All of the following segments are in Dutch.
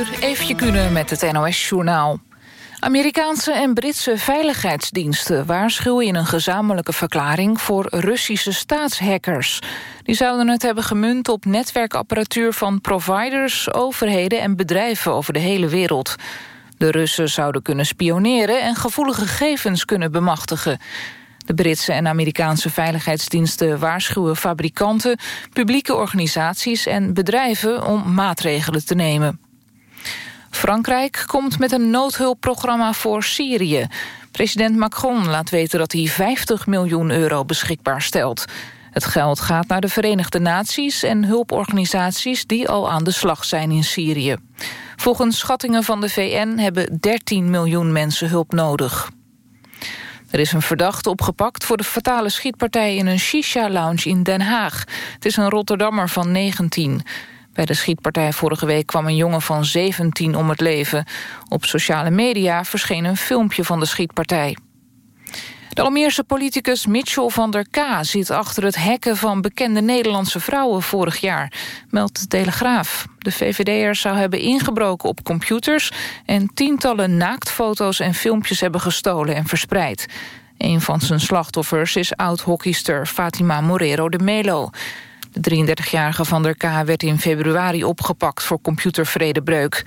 uur, kunnen met het NOS-journaal. Amerikaanse en Britse veiligheidsdiensten waarschuwen in een gezamenlijke verklaring voor Russische staatshackers. Die zouden het hebben gemunt op netwerkapparatuur van providers, overheden en bedrijven over de hele wereld. De Russen zouden kunnen spioneren en gevoelige gegevens kunnen bemachtigen. De Britse en Amerikaanse veiligheidsdiensten waarschuwen fabrikanten, publieke organisaties en bedrijven om maatregelen te nemen. Frankrijk komt met een noodhulpprogramma voor Syrië. President Macron laat weten dat hij 50 miljoen euro beschikbaar stelt. Het geld gaat naar de Verenigde Naties en hulporganisaties die al aan de slag zijn in Syrië. Volgens schattingen van de VN hebben 13 miljoen mensen hulp nodig. Er is een verdachte opgepakt voor de fatale schietpartij in een shisha-lounge in Den Haag. Het is een Rotterdammer van 19. Bij de schietpartij vorige week kwam een jongen van 17 om het leven. Op sociale media verscheen een filmpje van de schietpartij. De Almeerse politicus Mitchell van der K. zit achter het hacken van bekende Nederlandse vrouwen vorig jaar, meldt de Telegraaf. De VVD'er zou hebben ingebroken op computers en tientallen naaktfoto's en filmpjes hebben gestolen en verspreid. Een van zijn slachtoffers is oud-hockeyster Fatima Morero de Melo. De 33-jarige Van der K. werd in februari opgepakt voor computervredebreuk.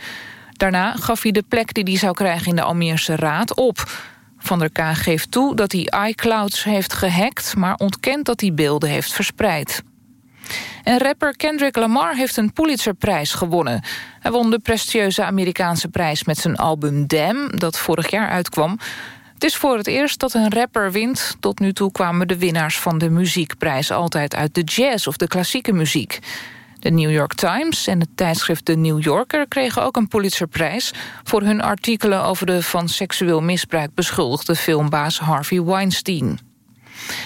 Daarna gaf hij de plek die hij zou krijgen in de Almeerse Raad op. Van der K. geeft toe dat hij iClouds heeft gehackt... maar ontkent dat hij beelden heeft verspreid. En rapper Kendrick Lamar heeft een Pulitzerprijs gewonnen. Hij won de prestigieuze Amerikaanse prijs met zijn album Damn... dat vorig jaar uitkwam. Het is voor het eerst dat een rapper wint. Tot nu toe kwamen de winnaars van de muziekprijs... altijd uit de jazz of de klassieke muziek. De New York Times en het tijdschrift The New Yorker kregen ook een Pulitzerprijs voor hun artikelen over de van seksueel misbruik beschuldigde filmbaas Harvey Weinstein.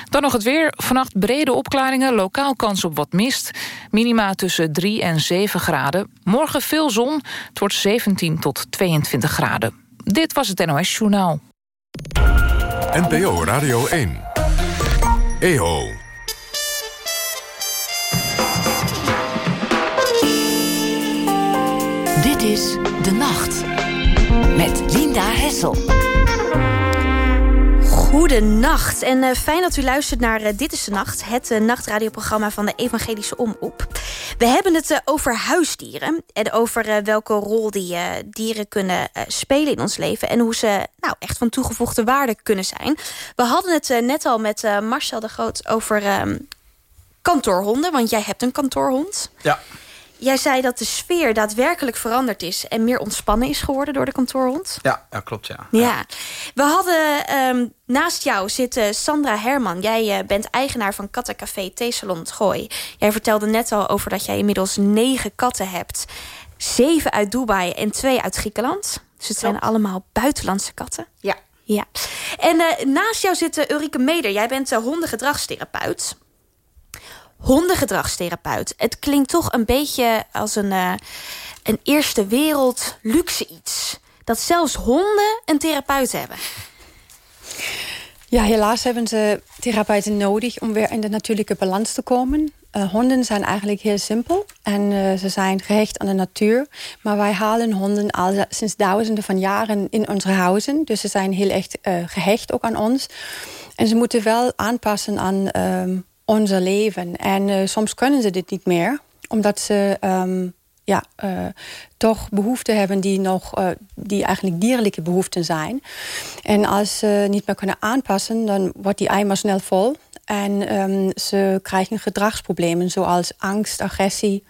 Dan nog het weer. Vannacht brede opklaringen, lokaal kans op wat mist. Minima tussen 3 en 7 graden. Morgen veel zon, het wordt 17 tot 22 graden. Dit was het NOS Journaal. NPO Radio 1. EO. Dit is De Nacht met Linda Hessel. Goedenacht en uh, fijn dat u luistert naar uh, Dit is de Nacht... het uh, nachtradioprogramma van de Evangelische Omroep. We hebben het over huisdieren... en over welke rol die dieren kunnen spelen in ons leven... en hoe ze nou, echt van toegevoegde waarde kunnen zijn. We hadden het net al met Marcel de Groot over ehm, kantoorhonden... want jij hebt een kantoorhond. Ja. Jij zei dat de sfeer daadwerkelijk veranderd is... en meer ontspannen is geworden door de kantoorhond. Ja, ja klopt, ja. Ja. We hadden um, naast jou zitten Sandra Herman. Jij uh, bent eigenaar van Kattencafé Theesalon het Gooi. Jij vertelde net al over dat jij inmiddels negen katten hebt. Zeven uit Dubai en twee uit Griekenland. Dus het zijn allemaal buitenlandse katten. Ja. Ja. En uh, naast jou zit uh, Ulrike Meder. Jij bent uh, hondengedragstherapeut hondengedragstherapeut. Het klinkt toch een beetje als een, uh, een eerste wereld luxe iets. Dat zelfs honden een therapeut hebben. Ja, helaas hebben ze therapeuten nodig om weer in de natuurlijke balans te komen. Uh, honden zijn eigenlijk heel simpel en uh, ze zijn gehecht aan de natuur. Maar wij halen honden al sinds duizenden van jaren in onze huizen. Dus ze zijn heel echt gehecht ook aan ons. En ze moeten wel aanpassen aan ehm, onze leven. En uh, soms kunnen ze dit niet meer, omdat ze um, ja, uh, toch behoeften hebben die, nog, uh, die eigenlijk dierlijke behoeften zijn. En als ze niet meer kunnen aanpassen, dan wordt die eimer snel vol. En um, ze krijgen gedragsproblemen zoals angst, agressie.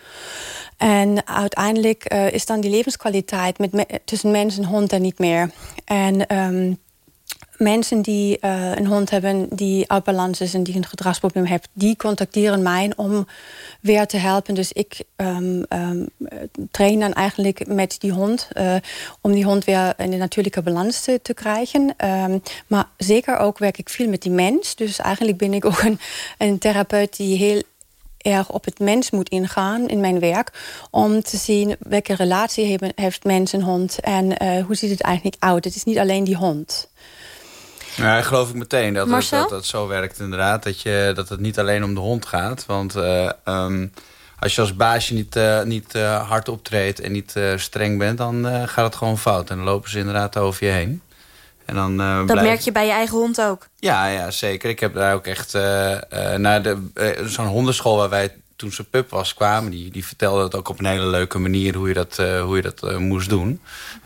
En uiteindelijk is dan die levenskwaliteit met me tussen mens en hond er niet meer. En um, mensen die uh, een hond hebben die uit balans is en die een gedragsprobleem heeft, die contacteren mij om weer te helpen. Dus ik um, train dan eigenlijk met die hond uh, om die hond weer in de natuurlijke balans te, krijgen. Um, maar zeker ook werk ik veel met die mens. Dus eigenlijk ben ik ook een, therapeut die heel erg op het mens moet ingaan in mijn werk. Om te zien welke relatie heeft mens en hond. En uh, hoe ziet het eigenlijk uit. Het is niet alleen die hond. Ja, geloof ik meteen dat het, dat zo werkt inderdaad. Dat, je, dat het niet alleen om de hond gaat. Want uh, um, als je als baasje niet, niet hard optreedt en niet streng bent... dan gaat het gewoon fout. En dan lopen ze inderdaad over je heen. En dan, dat merk je bij je eigen hond ook? Ja, ja zeker. Ik heb daar ook echt naar de zo'n hondenschool waar wij toen ze pup was kwamen... Die, die vertelde het ook op een hele leuke manier hoe je dat, uh, hoe je dat uh, moest doen.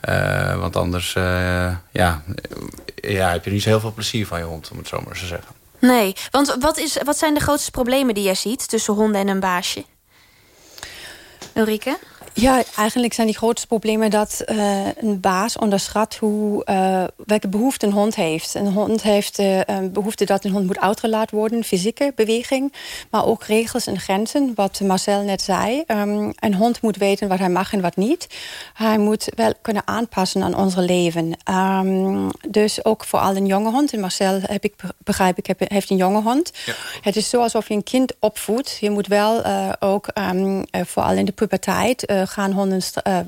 Uh, want anders ja, ja, heb je niet zo heel veel plezier van je hond, om het zo maar te zeggen. Nee, want wat, is, wat zijn de grootste problemen die jij ziet tussen honden en een baasje? Ulrike? Ja, eigenlijk zijn die grootste problemen dat uh, een baas onderschat hoe, uh, welke behoefte een hond heeft. Een hond heeft uh, een behoefte dat een hond moet uitgelaten worden, fysieke beweging, maar ook regels en grenzen, wat Marcel net zei. Um, een hond moet weten wat hij mag en wat niet. Hij moet wel kunnen aanpassen aan ons leven. Um, dus ook vooral een jonge hond. En Marcel, heb ik begrijp ik, heb, heeft een jonge hond. Ja. Het is zo alsof je een kind opvoedt. Je moet wel ook um, vooral in de puberteit gaan honden, uh,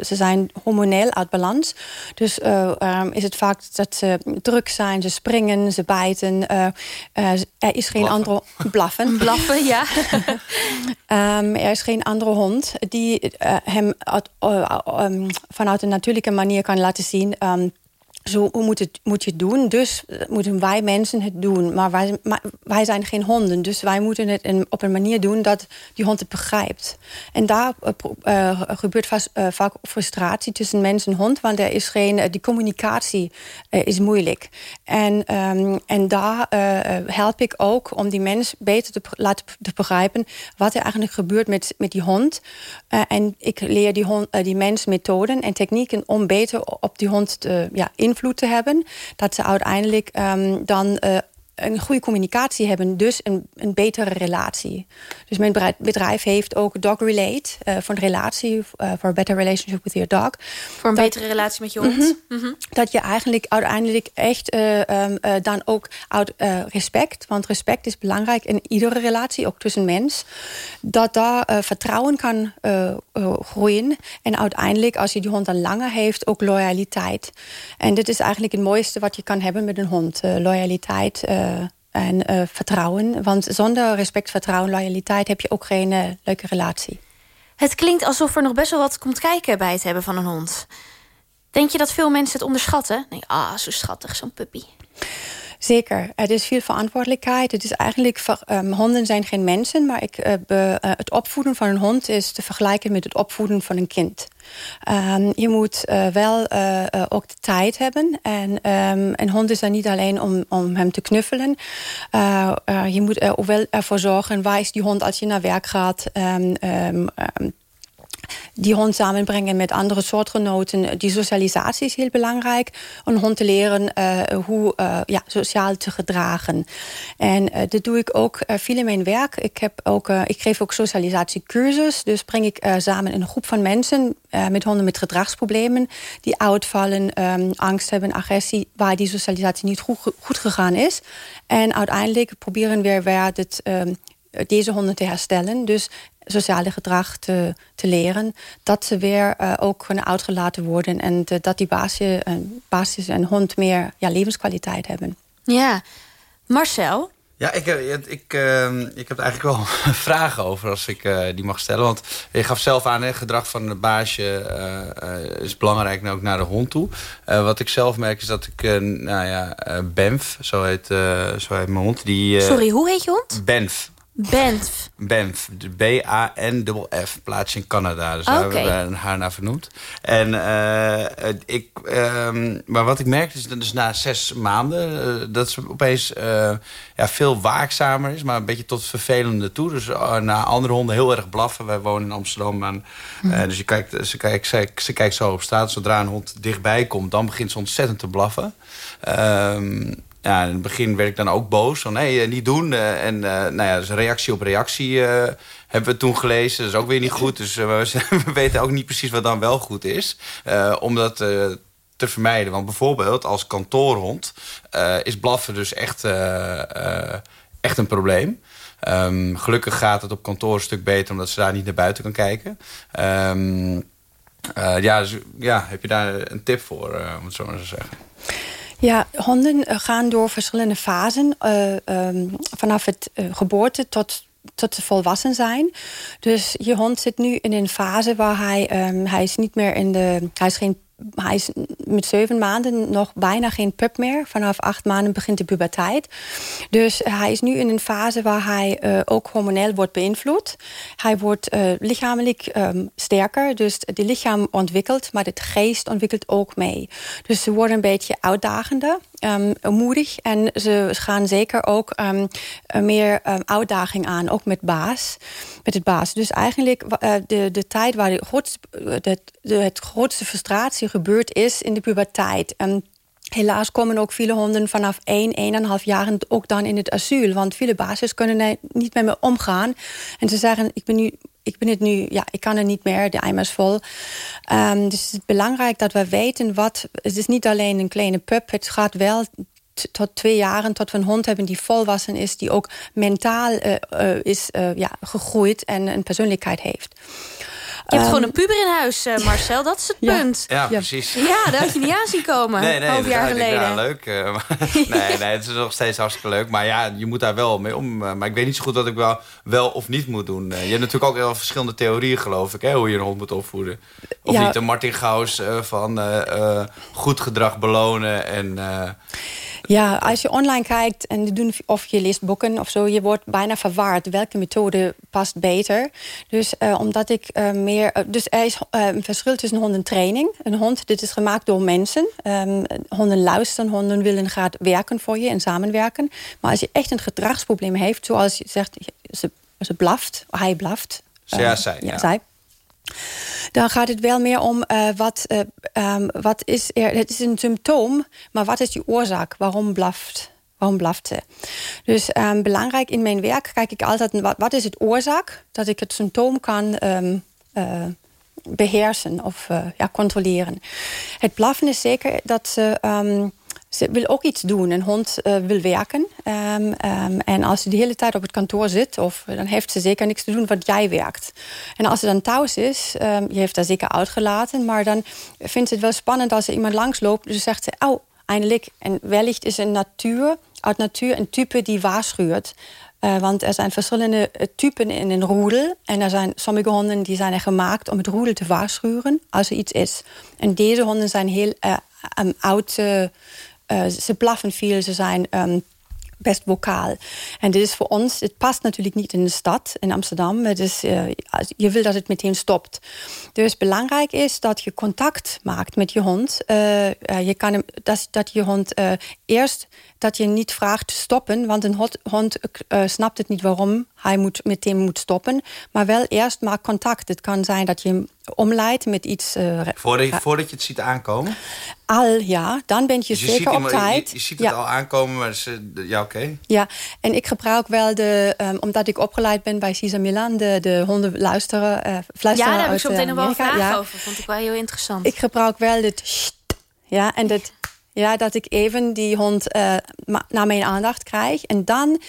ze zijn hormoneel uit balans. Dus uh, um, is het vaak dat ze druk zijn, ze springen, ze bijten. Uh, er is geen andere... Blaffen. Blaffen, ja. um, er is geen andere hond die hem uit, um, vanuit een natuurlijke manier kan laten zien... Zo moet, het, moet je het doen. Dus eh, moeten wij mensen het doen. Maar wij, wij zijn geen honden. Dus wij moeten het op een manier doen dat die hond het begrijpt. En daar uh, gebeurt vast, uh, vaak frustratie tussen mens en hond. Want er is geen, die communicatie is moeilijk. En, um, en daar help ik ook om die mens beter te laten te begrijpen... wat er eigenlijk gebeurt met, met die hond. en ik leer die, hond, die mens methoden en technieken... om beter op die hond te ja, in invloed te hebben. Dat ze uiteindelijk um, dan uh, een goede communicatie hebben, dus een, een betere relatie. Dus mijn bedrijf heeft ook Dog Relate, uh, voor een relatie, uh, voor a better relationship with your dog. Voor een betere relatie met je hond. Mm -hmm. Mm -hmm. Dat je eigenlijk uiteindelijk echt uh, um, dan ook uit respect, want respect is belangrijk in iedere relatie, ook tussen mens, dat daar vertrouwen kan groeien. En uiteindelijk, als je die hond dan langer heeft, ook loyaliteit. En dit is eigenlijk het mooiste wat je kan hebben met een hond, loyaliteit en uh, vertrouwen. Want zonder respect, vertrouwen, loyaliteit heb je ook geen uh, leuke relatie. Het klinkt alsof er nog best wel wat komt kijken bij het hebben van een hond. Denk je dat veel mensen het onderschatten? Nee, ah, zo schattig, zo'n puppy. Zeker. Het is veel verantwoordelijkheid. Het is eigenlijk, um, honden zijn geen mensen, maar ik, be, uh, het opvoeden van een hond is te vergelijken met het opvoeden van een kind. Um, je moet uh, wel ook de tijd hebben. En um, een hond is er niet alleen om, om hem te knuffelen. je moet er wel ervoor zorgen, waar is die hond als je naar werk gaat die hond samenbrengen met andere soortgenoten. Die socialisatie is heel belangrijk. Een hond te leren uh, hoe uh, ja, sociaal te gedragen. En uh, dat doe ik ook veel in mijn werk. Ik, heb ook, ik geef ook socialisatiecursus. Dus breng ik samen een groep van mensen met honden met gedragsproblemen. Die uitvallen, um, angst hebben, agressie. Waar die socialisatie niet goed, gegaan is. En uiteindelijk proberen we weer. Um, deze honden te herstellen. Dus sociale gedrag te, te leren. Dat ze weer uh, ook kunnen uitgelaten worden. En de, dat die basis, een basis en hond meer ja, levenskwaliteit hebben. Ja, Marcel? Ja, ik, eh, ik, ik, uh, ik heb eigenlijk wel vragen over als ik uh, die mag stellen. Want je gaf zelf aan, het gedrag van het baasje uh, is belangrijk ook naar de hond toe. wat ik zelf merk is dat ik, nou ja, Benf, zo heet, zo heet mijn hond. Die, Sorry, hoe heet je hond? Benf. Banff. Banff. B-A-N-F. Plaatsje in Canada. Dus daar hebben we haar naar vernoemd. En uh, ik, uh, maar wat ik merk is dat dus na zes maanden... Uh, dat ze opeens uh, ja, veel waakzamer is. Maar een beetje tot vervelende toe. Dus na andere honden heel erg blaffen. Wij wonen in Amsterdam. En, mm. dus je kijkt, ze, kijkt, ze, ze, kijkt zo op straat. Zodra een hond dichtbij komt, dan begint ze ontzettend te blaffen. Ehm, ja, in het begin werd ik dan ook boos. Van, nee, niet doen. Uh, en uh, nou ja, dus reactie op reactie hebben we toen gelezen. Dat is ook weer niet goed. Dus we, we, weten ook niet precies wat dan wel goed is. om dat te vermijden. Want bijvoorbeeld als kantoorhond is blaffen dus echt, echt een probleem. Um, gelukkig gaat het op kantoor een stuk beter... omdat ze daar niet naar buiten kan kijken. Um, ja, dus, ja, heb je daar een tip voor, om het zo maar te zeggen? Ja, honden eh, gaan door verschillende fasen. Uh, um, vanaf het uh, geboorte tot tot ze volwassen zijn. Dus je hond zit nu in een fase waar hij, um, hij is niet meer in de. Hij is geen hij is met zeven maanden nog bijna geen pup meer. Vanaf acht maanden begint de puberteit. Dus hij is nu in een fase waar hij uh, ook hormoneel wordt beïnvloed. Hij wordt uh, lichamelijk um, sterker, dus het lichaam ontwikkelt, maar het geest ontwikkelt ook mee. Dus ze worden een beetje uitdagender um, moedig. En ze gaan zeker ook um, meer um, uitdaging aan, ook met baas. Met het baas. Dus eigenlijk de, de tijd waar de grootste, het grootste frustratie gebeurd is in de puberteit. Um, Helaas komen ook viele honden vanaf 1, 1,5 jaar ook dan in het asiel. Want viele basis kunnen niet met me omgaan. En ze zeggen, ik ben nu ik ben het nu, ja, ik kan er niet meer, de eimer is vol. Um, dus het is belangrijk dat we weten wat. Het is niet alleen een kleine pup, het gaat wel tot twee jaren, tot we een hond hebben die volwassen is, die ook mentaal uh, uh, is uh, ja, gegroeid en een persoonlijkheid heeft. Je hebt gewoon een puber in huis, uh, Marcel. Dat is het punt. Ja, precies. Ja, dat had je niet aan zien komen. Nee, nee, half jaar geleden. Ja, leuk. Uh, nee, nee, het is nog steeds hartstikke leuk. Maar ja, je moet daar wel mee om. Uh, maar ik weet niet zo goed wat ik wel, wel of niet moet doen. je hebt natuurlijk ook wel verschillende theorieën, geloof ik, hè, hoe je een hond moet opvoeden. Of ja. niet een Martin Gauss van goed gedrag belonen en... Ja, als je online kijkt en je doet, of je leest boeken of zo, je wordt bijna verwaard welke methode past beter. Dus uh, omdat ik uh, meer. Uh, dus er is een verschil tussen hond en training. Een hond, dit is gemaakt door mensen. Um, honden luisteren, honden willen graag werken voor je en samenwerken. Maar als je echt een gedragsprobleem heeft, zoals je zegt, ze, ze blaft, hij blaft. Ja, zij. Ja, zij dan gaat het wel meer om uh, wat, uh, um, wat is er. Het is een symptoom, maar wat is die oorzaak? Waarom blaft? Waarom blaft ze? Dus um, belangrijk in mijn werk kijk ik altijd wat, wat is het oorzaak dat ik het symptoom kan um, uh, beheersen of ja, controleren. Het blaffen is zeker dat ze ze wil ook iets doen. Een hond uh, wil werken. Um, um, en als ze de hele tijd op het kantoor zit... Of, dan heeft ze zeker niks te doen wat jij werkt. En als ze dan thuis is... Um, je heeft haar zeker uitgelaten... maar dan vindt ze het wel spannend als er iemand langsloopt. Dus zegt ze, oh, eindelijk. En wellicht is een natuur, uit natuur een type die waarschuwt. Uh, want er zijn verschillende typen in een roedel. En er zijn sommige honden die zijn er gemaakt om het roedel te waarschuwen als er iets is. En deze honden zijn heel oud... Ze blaffen veel, ze zijn um, best vocaal. En dit is voor ons, het past natuurlijk niet in de stad, in Amsterdam. Het je wil dat het meteen stopt. Dus belangrijk is dat je contact maakt met je hond. Uh, je kan hem, dat, dat je hond eerst dat je niet vraagt te stoppen, want een hond uh, snapt het niet waarom hij moet, meteen moet stoppen. Maar wel eerst maak contact. Het kan zijn dat je hem omleidt met iets... Uh, voordat, je, voordat je het ziet aankomen? Al, ja. Dan ben je, dus je zeker op tijd. Je, je, ziet het al aankomen, maar ze, ja, oké. Okay. Ja, en ik gebruik wel de... Um, omdat ik opgeleid ben bij Cesar Milan, de, de honden luisteren, uh, fluisteren Ja, daar heb ik zo meteen nog wel een vraag ja. over. Vond ik wel heel interessant. Ik gebruik wel dit... Ja, en dat ja, dat ik even die hond uh, naar mijn aandacht krijg. En dan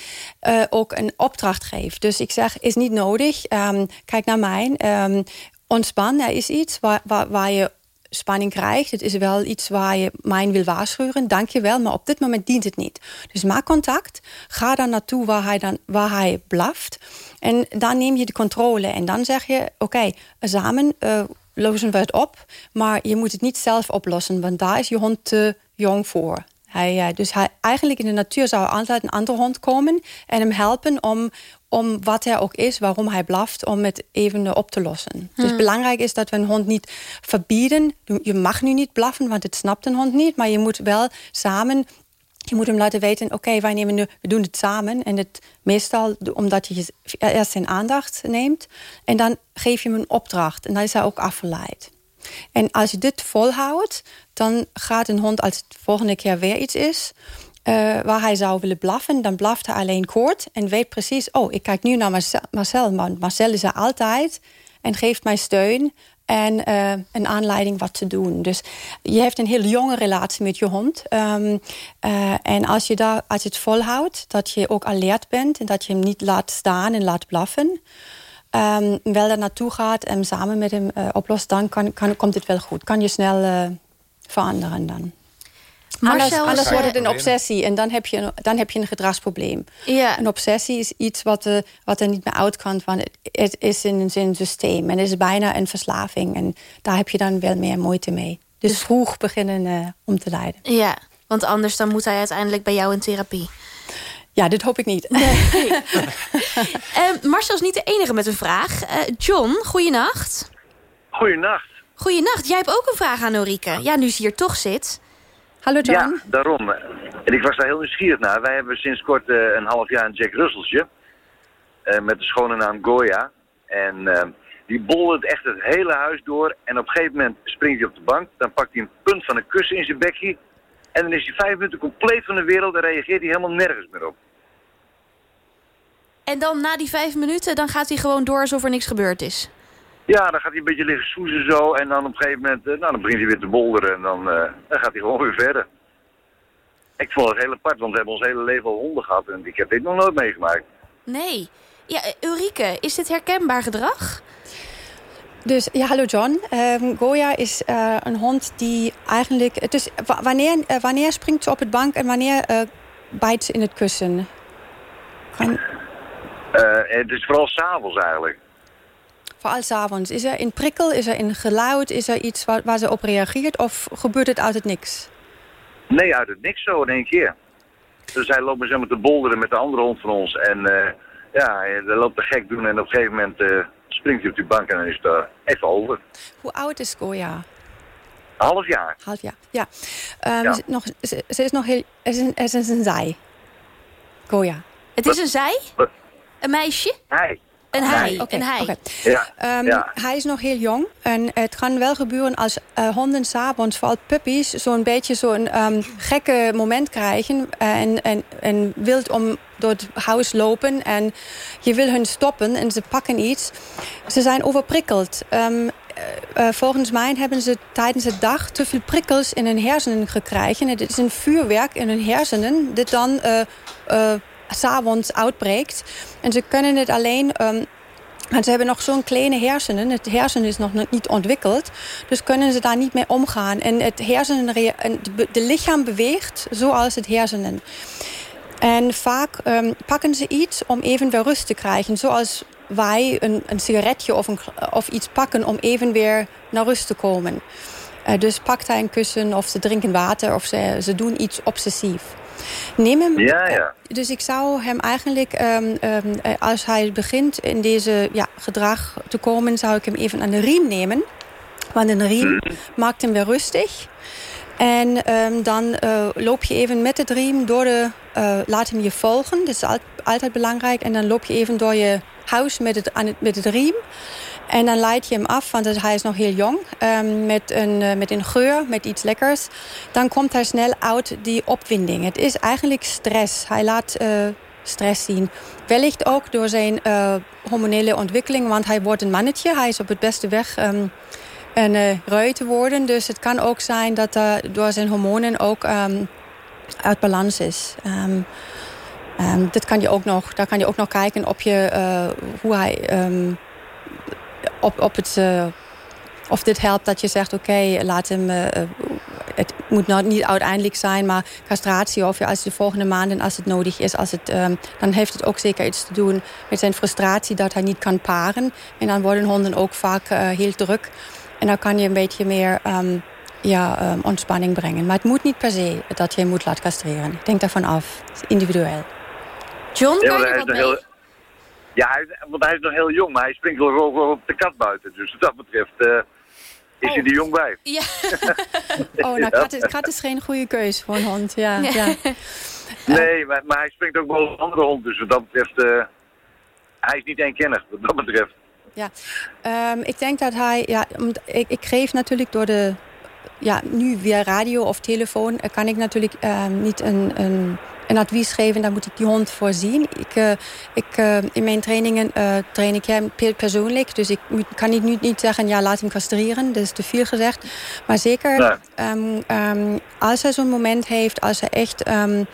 uh, ook een opdracht geef. Dus ik zeg, is niet nodig. Um, kijk naar mij. Um, ontspan, er is iets waar, waar, je spanning krijgt. Het is wel iets waar je mij wil waarschuwen. Dank je wel, maar op dit moment dient het niet. Dus maak contact. Ga dan naartoe waar hij, dan, waar hij blaft. En dan neem je de controle. En dan zeg je, oké, samen... Uh, lossen we het op, maar je moet het niet zelf oplossen, want daar is je hond te jong voor. Hij, uh, dus hij, eigenlijk in de natuur zou altijd een andere hond komen en hem helpen om, om wat er ook is, waarom hij blaft, om het even op te lossen. Hmm. Dus belangrijk is dat we een hond niet verbieden. Je mag nu niet blaffen, want het snapt een hond niet. Maar je moet wel samen je moet hem laten weten, oké, okay, wij nemen nu, we doen het samen. En het meestal omdat je eerst zijn aandacht neemt. En dan geef je hem een opdracht. En dan is hij ook afgeleid. En als je dit volhoudt, dan gaat een hond als het volgende keer weer iets is... Uh, waar hij zou willen blaffen, dan blaft hij alleen kort... en weet precies, oh, ik kijk nu naar Marcel, Marcel Marcel is er altijd... en geeft mij steun en uh, een aanleiding wat te doen. Dus je hebt een heel jonge relatie met je hond. Um, uh, en als je, daar, als je het volhoudt, dat je ook alert bent... en dat je hem niet laat staan en laat blaffen... Um, wel daar naartoe gaat en samen met hem uh, oplost... dan kan, kan, komt het wel goed. Kan je snel veranderen dan. Anders, anders wordt het een obsessie en dan heb je een, dan heb je een gedragsprobleem. Ja. Een obsessie is iets wat, uh, wat er niet meer uit kan, want het is in een systeem en het is bijna een verslaving. En daar heb je dan wel meer moeite mee. Dus, dus vroeg beginnen uh, om te lijden. Ja, want anders dan moet hij uiteindelijk bij jou in therapie. Ja, dit hoop ik niet. Nee. uh, Marcel is niet de enige met een vraag. Uh, John, goeienacht. Goeienacht. Goeienacht. Jij hebt ook een vraag aan Ulrike. Ja, nu ze hier toch zit. Hallo John. Ja, daarom. En ik was daar heel nieuwsgierig naar. Wij hebben sinds kort uh, een half jaar een Jack Russellsje. met de schone naam Goya. En die boldert echt het hele huis door. En op een gegeven moment springt hij op de bank. Dan pakt hij een punt van een kussen in zijn bekje. En dan is hij vijf minuten compleet van de wereld en reageert hij helemaal nergens meer op. En dan na die vijf minuten, dan gaat hij gewoon door alsof er niks gebeurd is? Ja, dan gaat hij een beetje liggen soezen zo. En dan op een gegeven moment, nou, dan begint hij weer te bolderen. En dan, uh, dan gaat hij gewoon weer verder. Ik vond het heel apart, want we hebben ons hele leven al honden gehad. En ik heb dit nog nooit meegemaakt. Nee. Ja, Ulrike, is dit herkenbaar gedrag? Dus ja, hallo John. Um, Goya is uh, een hond die eigenlijk... Dus wanneer, uh, wanneer springt ze op het bank en wanneer uh, bijt ze in het kussen? Kan... het is vooral s'avonds eigenlijk. Vooral s'avonds. Is er een prikkel, is er een geluid, is er iets waar, waar, ze op reageert of gebeurt het uit het niks? Nee, uit het niks zo in één keer. Dus hij loopt zeg maar te bolderen met de andere hond van ons en ja, hij loopt te gek doen en op een gegeven moment springt hij op die bank en dan is het uh, even over. Hoe oud is Goya? Half jaar. Half jaar, ja. Um, ja. Ze, nog, ze, ze, is nog heel... Het is een, het is een zij. Goya. Het is een zij? Wat? Een meisje? Hij. Een hij. Okay, een hij. Okay. Ja. Um, ja. Hij is nog heel jong. En het kan wel gebeuren als uh, honden s'avonds, vooral puppies... zo'n beetje zo'n um, gekke moment krijgen... en, en, en wilt om door het huis lopen... en je wil hun stoppen en ze pakken iets. Ze zijn overprikkeld. Um, uh, volgens mij hebben ze tijdens de dag te veel prikkels in hun hersenen gekregen. Het is een vuurwerk in hun hersenen... dat dan... Uh, uh, s'avonds uitbreekt. En ze kunnen het alleen... Um, ze hebben nog zo'n kleine hersenen. Het hersenen is nog niet ontwikkeld. Dus kunnen ze daar niet mee omgaan. En het hersenen, de lichaam beweegt zoals het hersenen. En vaak um, pakken ze iets om even weer rust te krijgen. Zoals wij een, sigaretje of, iets pakken om even weer naar rust te komen. Uh, dus pakt hij een kussen of ze drinken water of ze, ze doen iets obsessief. Neem hem, ja, ja. Dus ik zou hem eigenlijk, um, um, als hij begint in deze ja, gedrag te komen... zou ik hem even aan de riem nemen. Want een riem mm. maakt hem weer rustig. En um, dan uh, loop je even met het riem door de... Uh, laat hem je volgen, dat is altijd belangrijk. En dan loop je even door je huis met het, aan het, met het riem. En dan leid je hem af, want hij is nog heel jong, um, met, een, uh, met een geur, met iets lekkers. Dan komt hij snel uit die opwinding. Het is eigenlijk stress. Hij laat uh, stress zien. Wellicht ook door zijn uh, hormonele ontwikkeling, want hij wordt een mannetje. Hij is op het beste weg um, een rui te worden. Dus het kan ook zijn dat uh, door zijn hormonen ook um, uit balans is. Dit kan je ook nog, daar kan je ook nog kijken op je, hoe hij... Op, op het, uh, of dit helpt dat je zegt, oké, okay, laat hem... Uh, het moet nou niet uiteindelijk zijn, maar castratie... of als de volgende maanden, als het nodig is... Als het, um, dan heeft het ook zeker iets te doen met zijn frustratie... dat hij niet kan paren. En dan worden honden ook vaak uh, heel druk. En dan kan je een beetje meer... Um, ja, um, ontspanning brengen. Maar het moet niet per se dat je hem moet laten castreren. Ik denk daarvan af. Het is individueel. John, kan je wat mee? Ja, hij, want hij is nog heel jong, maar hij springt wel gewoon op de kat buiten. Dus wat dat betreft uh, is oh. hij er jong bij. Ja. oh, nou, kat is, kat is geen goede keus voor een hond. Ja, ja. ja. Nee, maar, maar, hij springt ook wel een andere hond. Dus wat dat betreft, uh, hij is niet eenkennig wat dat betreft. Ja, um, ik denk dat hij... Ja, ik, ik geef natuurlijk door de... Ja, nu via radio of telefoon kan ik natuurlijk um, niet een... een een advies geven, daar moet ik die hond voorzien. Ik, uh, ik, uh, in mijn trainingen uh, train ik hem persoonlijk. Dus ik kan niet, nu niet zeggen, ja, laat hem castreren. Dat is te veel gezegd. Maar zeker, um, um, als hij zo'n moment heeft, als hij echt... Um,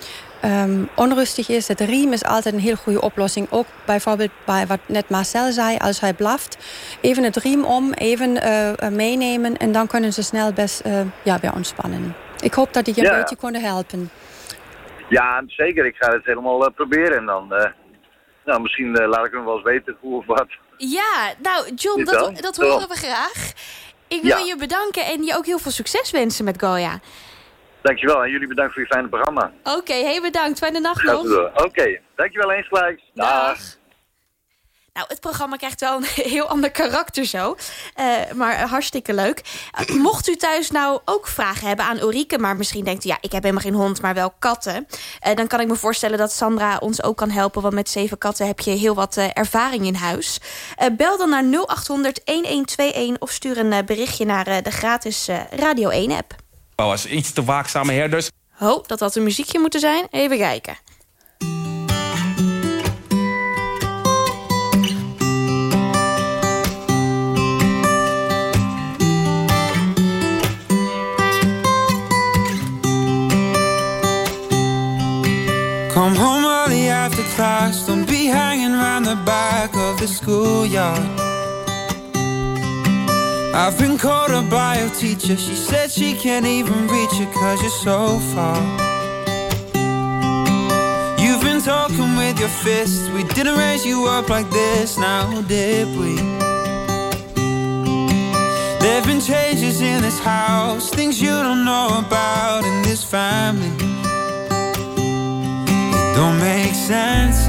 um, onrustig is. Het riem is altijd een heel goede oplossing. Ook bijvoorbeeld bij wat net Marcel zei, als hij blaft. Even het riem om, even uh, meenemen en dan kunnen ze snel best uh, ja, weer ontspannen. Ik hoop dat ik je een beetje kon helpen. Ja, zeker. Ik ga het helemaal proberen. En dan, nou, misschien laat ik hem wel eens weten hoe of wat. Ja, nou John, dat, dat horen we graag. Ik wil je bedanken en je ook heel veel succes wensen met Goya. Dankjewel en jullie bedankt voor je fijne programma. Oké, okay, heel bedankt. Fijne nacht nog. Oké, okay. dankjewel eens gelijk. Dag. Nou, het programma krijgt wel een heel ander karakter zo. Uh, maar hartstikke leuk. Uh, mocht u thuis nou ook vragen hebben aan Ulrike... maar misschien denkt u, ja, ik heb helemaal geen hond, maar wel katten... Uh, dan kan ik me voorstellen dat Sandra ons ook kan helpen... want met zeven katten heb je heel wat ervaring in huis. bel dan naar 0800-1121 of stuur een berichtje naar de gratis Radio 1-app. Als iets te waakzame herders... Ho, dat had een muziekje moeten zijn. Even kijken. Back of the schoolyard. I've been called a bio teacher. She said she can't even reach you Cause you're so far. You've been talking with your fists We didn't raise you up like this Now did we? There've been changes in this house Things you don't know about in this family. It don't make sense,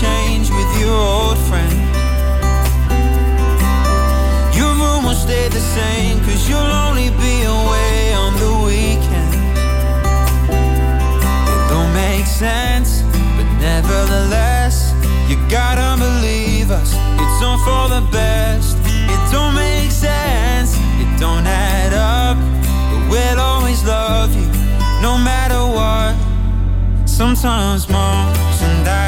Change with your old friend. Your room will stay the same, cause you'll only be away on the weekend. It don't make sense, but nevertheless, you gotta believe us it's all for the best. It don't make sense, it don't add up. But we'll always love you, no matter what. Sometimes moms and dads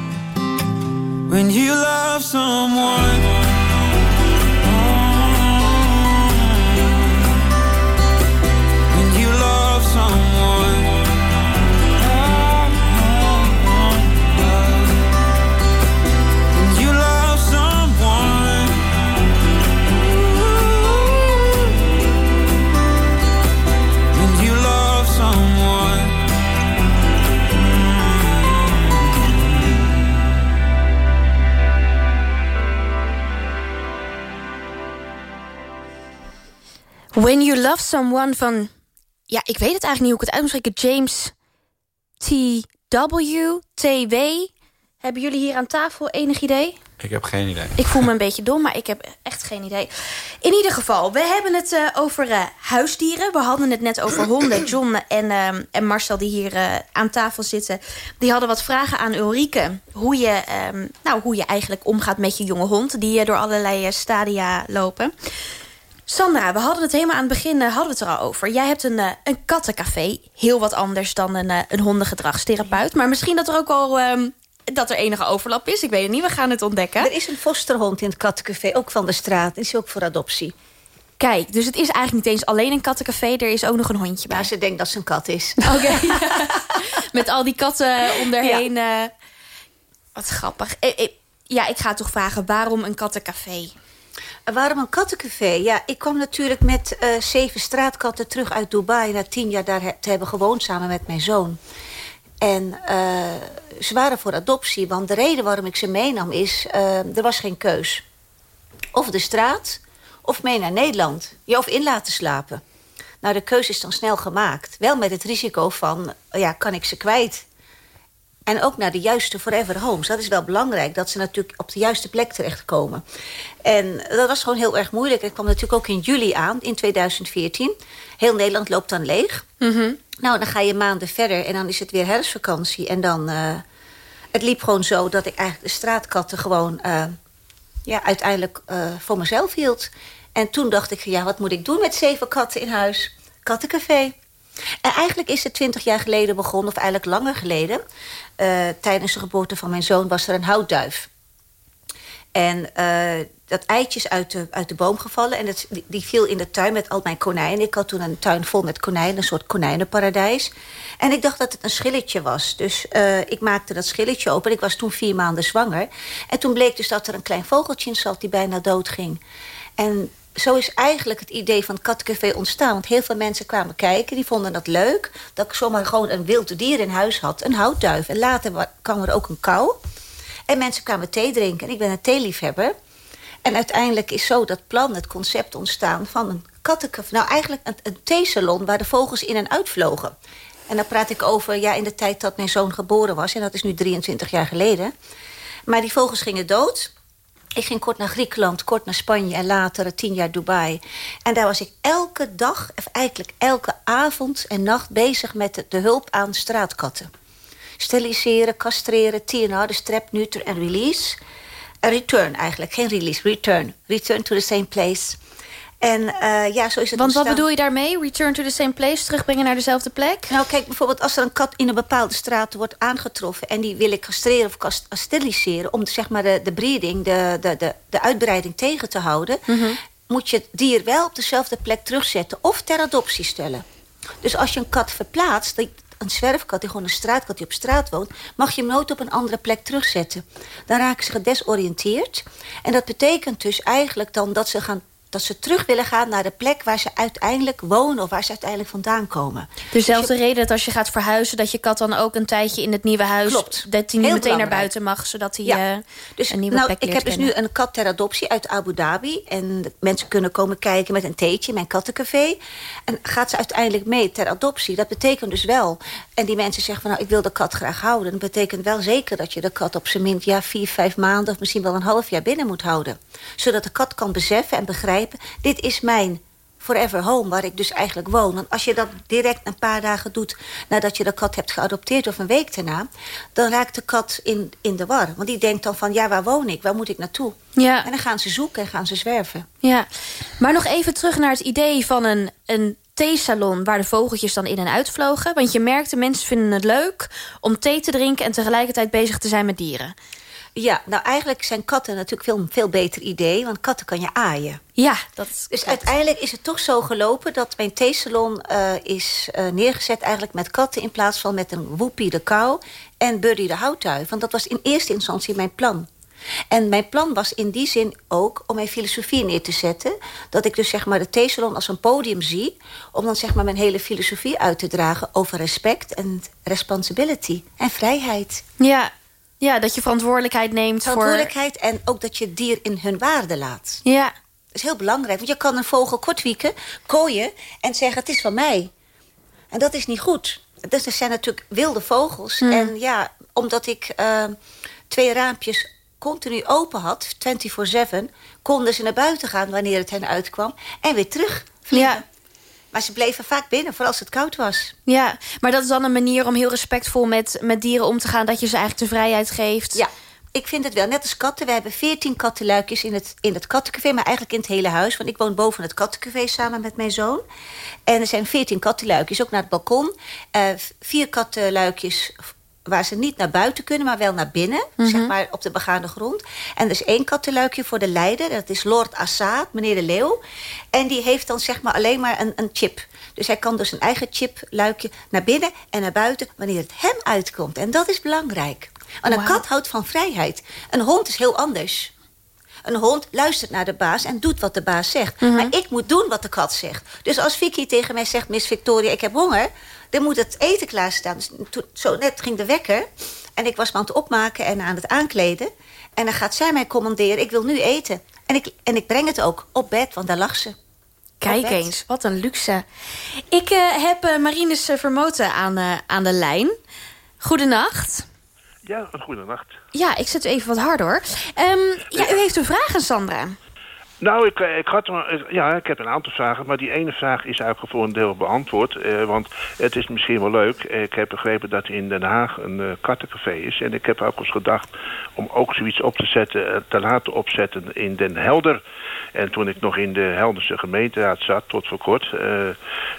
when you love someone. When You Love Someone van... Ja, ik weet het eigenlijk niet hoe ik het uit moet spreken. James T.W. T.W. Hebben jullie hier aan tafel enig idee? Ik heb geen idee. Ik voel me een beetje dom, maar ik heb echt geen idee. In ieder geval, we hebben het uh, over uh, huisdieren. We hadden het net over honden. John en, uh, en Marcel, die hier aan tafel zitten... die hadden wat vragen aan Ulrike. Hoe je, um, nou, hoe je eigenlijk omgaat met je jonge hond... die door allerlei stadia lopen. Sandra, we hadden het helemaal aan het begin hadden we het er al over. Jij hebt een, uh, een kattencafé. Heel wat anders dan een, uh, een hondengedragstherapeut. Maar misschien dat er ook al um, dat er enige overlap is. Ik weet het niet, we gaan het ontdekken. Er is een fosterhond in het kattencafé, ook van de straat. Die is ook voor adoptie. Kijk, dus het is eigenlijk niet eens alleen een kattencafé. Er is ook nog een hondje bij. Ja, ze denkt dat ze een kat is. Oké. Met al die katten onderheen. Ja. Uh, wat grappig. Ja, ik ga toch vragen, waarom een kattencafé? Waarom een kattencafé? Ja, ik kwam natuurlijk met uh, zeven straatkatten terug uit Dubai... na tien jaar daar te hebben gewoond samen met mijn zoon. En uh, ze waren voor adoptie, want de reden waarom ik ze meenam is... Uh, er was geen keus. Of de straat, of mee naar Nederland. Of in laten slapen. Nou, de keuze is dan snel gemaakt. Wel met het risico van, ja, kan ik ze kwijt? En ook naar de juiste forever homes. Dat is wel belangrijk, dat ze natuurlijk op de juiste plek terechtkomen. En dat was gewoon heel erg moeilijk. Het kwam natuurlijk ook in juli aan, in 2014. Heel Nederland loopt dan leeg. Mm -hmm. Nou, dan ga je maanden verder en dan is het weer herfstvakantie. En dan, uh, het liep gewoon zo dat ik eigenlijk de straatkatten gewoon... Uh, ja, uiteindelijk uh, voor mezelf hield. En toen dacht ik, ja, wat moet ik doen met zeven katten in huis? Kattencafé. En eigenlijk is het twintig jaar geleden begonnen, of eigenlijk langer geleden. Uh, tijdens de geboorte van mijn zoon was er een houtduif. En uh, dat eitje is uit de, uit de boom gevallen. En het, die, viel in de tuin met al mijn konijnen. Ik had toen een tuin vol met konijnen, een soort konijnenparadijs. En ik dacht dat het een schilletje was. Dus uh, ik maakte dat schilletje open. Ik was toen vier maanden zwanger. En toen bleek dus dat er een klein vogeltje in zat die bijna dood ging. En zo is eigenlijk het idee van het kattencafé ontstaan. Want heel veel mensen kwamen kijken, die vonden dat leuk... dat ik zomaar gewoon een wild dier in huis had, een houtduif. En later kwam er ook een kou. En mensen kwamen thee drinken. En ik ben een theeliefhebber. En uiteindelijk is zo dat plan, het concept ontstaan van een kattencafé. Nou, eigenlijk een, een theesalon waar de vogels in en uit vlogen. En dan praat ik over ja, in de tijd dat mijn zoon geboren was. En dat is nu 23 jaar geleden. Maar die vogels gingen dood... Ik ging kort naar Griekenland, kort naar Spanje en later tien jaar Dubai. En daar was ik elke dag, of eigenlijk elke avond en nacht bezig met de, hulp aan straatkatten. Steriliseren, castreren, TNR, de strep, neuter en release. Een return eigenlijk, geen release, return. Return to the same place. En uh, ja, zo is het Want wat bedoel je daarmee? Return to the same place? Terugbrengen naar dezelfde plek? Nou, kijk, bijvoorbeeld als er een kat in een bepaalde straat wordt aangetroffen... en die wil ik castreren of steriliseren... om zeg maar de, de breeding, de, de, de, de uitbreiding tegen te houden... Mm -hmm. moet je het dier wel op dezelfde plek terugzetten... of ter adoptie stellen. Dus als je een kat verplaatst... een zwerfkat, die gewoon een straatkat die op straat woont... mag je hem nooit op een andere plek terugzetten. Dan raken ze gedesoriënteerd. En dat betekent dus eigenlijk dan dat ze gaan dat ze terug willen gaan naar de plek waar ze uiteindelijk wonen... of waar ze uiteindelijk vandaan komen. Dezelfde dus je... reden dat als je gaat verhuizen... dat je kat dan ook een tijdje in het nieuwe huis... Klopt. dat hij niet meteen naar buiten mag... zodat hij ja. uh, dus, een nieuwe nou, plek Ik heb dus nu een kat ter adoptie uit Abu Dhabi. En mensen kunnen komen kijken met een theetje, mijn kattencafé. En gaat ze uiteindelijk mee ter adoptie. Dat betekent dus wel... en die mensen zeggen van nou, ik wil de kat graag houden. Dat betekent wel zeker dat je de kat op zijn minst... ja, vier, vijf maanden of misschien wel een half jaar binnen moet houden. Zodat de kat kan beseffen en begrijpen dit is mijn forever home, waar ik dus eigenlijk woon. Want als je dat direct een paar dagen doet... nadat je de kat hebt geadopteerd of een week daarna... dan raakt de kat in, in de war. Want die denkt dan van, ja, waar woon ik? Waar moet ik naartoe? Ja. En dan gaan ze zoeken en gaan ze zwerven. Ja, maar nog even terug naar het idee van een, een theesalon... waar de vogeltjes dan in en uit vlogen. Want je merkte, mensen vinden het leuk om thee te drinken... en tegelijkertijd bezig te zijn met dieren. Ja, nou eigenlijk zijn katten natuurlijk veel, veel beter idee. Want katten kan je aaien. Ja, dat is Dus uiteindelijk is het toch zo gelopen... dat mijn theesalon uh, is uh, neergezet eigenlijk met katten... in plaats van met een Whoopi de kou en Buddy de houtduif. Want dat was in eerste instantie mijn plan. En mijn plan was in die zin ook om mijn filosofie neer te zetten. Dat ik dus zeg maar de theesalon als een podium zie... om dan zeg maar mijn hele filosofie uit te dragen... over respect en responsibility en vrijheid. Ja, ja, dat je verantwoordelijkheid neemt verantwoordelijkheid voor... en ook dat je het dier in hun waarde laat. Ja. Dat is heel belangrijk, want je kan een vogel kortwieken, kooien... en zeggen het is van mij. En dat is niet goed. Dus er zijn natuurlijk wilde vogels. Hmm. En ja, omdat ik uh, twee raampjes continu open had, 24-7... konden ze naar buiten gaan wanneer het hen uitkwam... en weer terug vliegen. Ja. Maar ze bleven vaak binnen, vooral als het koud was. Ja, maar dat is dan een manier om heel respectvol met, met dieren om te gaan... dat je ze eigenlijk de vrijheid geeft. Ja, ik vind het wel. Net als katten. We hebben veertien kattenluikjes in het, in het kattencafé... maar eigenlijk in het hele huis. Want ik woon boven het kattencafé samen met mijn zoon. En er zijn veertien kattenluikjes, ook naar het balkon. Uh, vier kattenluikjes waar ze niet naar buiten kunnen, maar wel naar binnen. Mhm. Zeg maar op de begaande grond. En er is één kattenluikje voor de leider. Dat is Lord Assad, meneer de Leeuw. En die heeft dan zeg maar alleen maar een, een chip. Dus hij kan dus een eigen chipluikje naar binnen en naar buiten... wanneer het hem uitkomt. En dat is belangrijk. Want een kat houdt van vrijheid. Een hond is heel anders. Een hond luistert naar de baas en doet wat de baas zegt. Maar ik moet doen wat de kat zegt. Dus als Vicky tegen mij zegt... Miss Victoria, ik heb honger... dan moet het eten klaarstaan. Dus toen, zo net ging de wekker... en ik was me aan het opmaken en aan het aankleden... en dan gaat zij mij commanderen... ik wil nu eten. En ik, en ik breng het ook op bed, want daar lag ze. Kijk eens, wat een luxe. Ik eh, heb Marines eh, Vermoten aan, eh, aan de lijn. Goedenacht. Ja, een goede nacht. Ja, ik zet u even wat harder hoor. Ehm, ja, u heeft een vraag aan Sandra. Nou, ik, eh, ik, had, ja, ik heb een aantal vragen, maar die ene vraag is eigenlijk voor een deel beantwoord. eh, want het is misschien wel leuk. Ik heb begrepen dat in Den Haag een eh, kattencafé is. En ik heb ook eens gedacht om ook zoiets op te zetten, eh, te laten opzetten in Den Helder. En toen ik nog in de Helderse gemeenteraad zat, tot voor kort...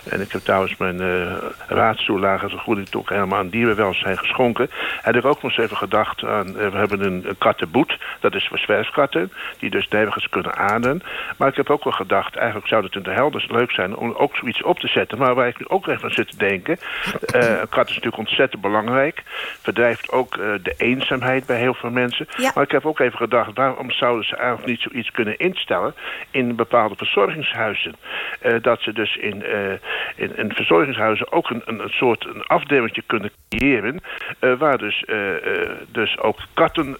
en ik heb trouwens mijn eh raadstoelagenvergoeding toch helemaal aan dierenwelzijn geschonken... had ik ook nog eens even gedacht aan... we hebben een, een kattenboet, dat is voor zwerfkatten... die dus nergens kunnen ademen. Maar ik heb ook wel gedacht, eigenlijk zou het in de Helders leuk zijn... om ook zoiets op te zetten. Maar waar ik nu ook even aan zit te denken... eh, een kat is natuurlijk ontzettend belangrijk. Verdrijft ook eh, de eenzaamheid bij heel veel mensen. Ja. Maar ik heb ook even gedacht, waarom zouden ze eigenlijk niet zoiets kunnen instellen in bepaalde verzorgingshuizen? Eh, dat ze dus in, in, in verzorgingshuizen ook een, een, een soort een afdelingje kunnen creëren, waar dus, dus ook katten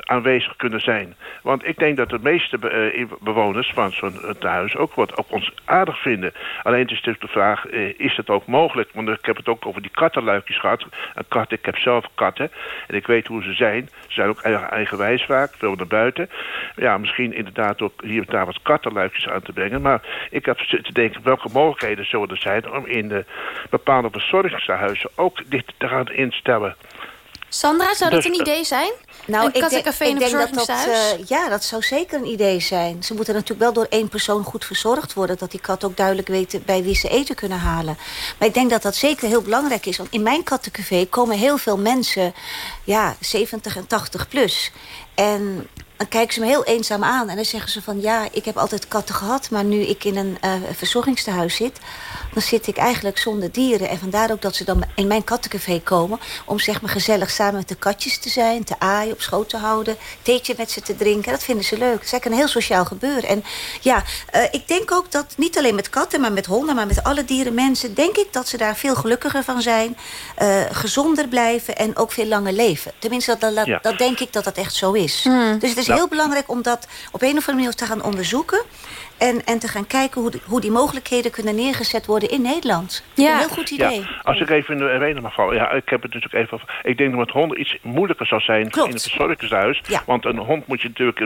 aanwezig kunnen zijn. Want ik denk dat de meeste be- bewoners van zo'n eh, tehuis ook wat ook ons aardig vinden. Alleen het is natuurlijk de vraag, eh, is het ook mogelijk? Want ik heb het ook over die kattenluikjes gehad. Een kat, ik heb zelf katten en ik weet hoe ze zijn. Ze zijn ook eigen, eigenwijs vaak, veel naar buiten. Ja, misschien inderdaad ook hier en daar wat kattenluikjes aan te brengen. Maar ik heb zitten denken, welke mogelijkheden zullen er zijn... om in de bepaalde verzorgingstehuizen ook dit te gaan instellen. Sandra, zou dat Dus, een eh, idee zijn? Nou, een kattencafé in een dat dat, eh, ja, dat zou zeker een idee zijn. Ze moeten natuurlijk wel door één persoon goed verzorgd worden... dat die kat ook duidelijk weet bij wie ze eten kunnen halen. Maar ik denk dat dat zeker heel belangrijk is. Want in mijn kattencafé komen heel veel mensen... ja, 70 en 80 plus. En dan kijken ze me heel eenzaam aan. En dan zeggen ze van, ja, ik heb altijd katten gehad... maar nu ik in een eh verzorgingstehuis zit... dan zit ik eigenlijk zonder dieren. En vandaar ook dat ze dan in mijn kattencafé komen... om zeg maar gezellig samen met de katjes te zijn... te aaien, op schoot te houden, theetje met ze te drinken. Dat vinden ze leuk. Het is eigenlijk een heel sociaal gebeuren. En ja, eh, ik denk ook dat niet alleen met katten, maar met honden... maar met alle dieren, mensen... denk ik dat ze daar veel gelukkiger van zijn... eh, gezonder blijven en ook veel langer leven. Tenminste, dat, dat, Ja. dat denk ik dat dat echt zo is. Dus het is Nou. heel belangrijk om dat op een of andere manier te gaan onderzoeken... En, en te gaan kijken hoe, die- hoe die mogelijkheden kunnen neergezet worden in Nederland. Ja. Een heel goed idee. Ja, als ik even in de reden mag vallen. Ja, ik heb het natuurlijk even. Ik denk dat met honden iets moeilijker zal zijn Klopt. in het verzorgingshuis. Ja. Want een hond moet je natuurlijk,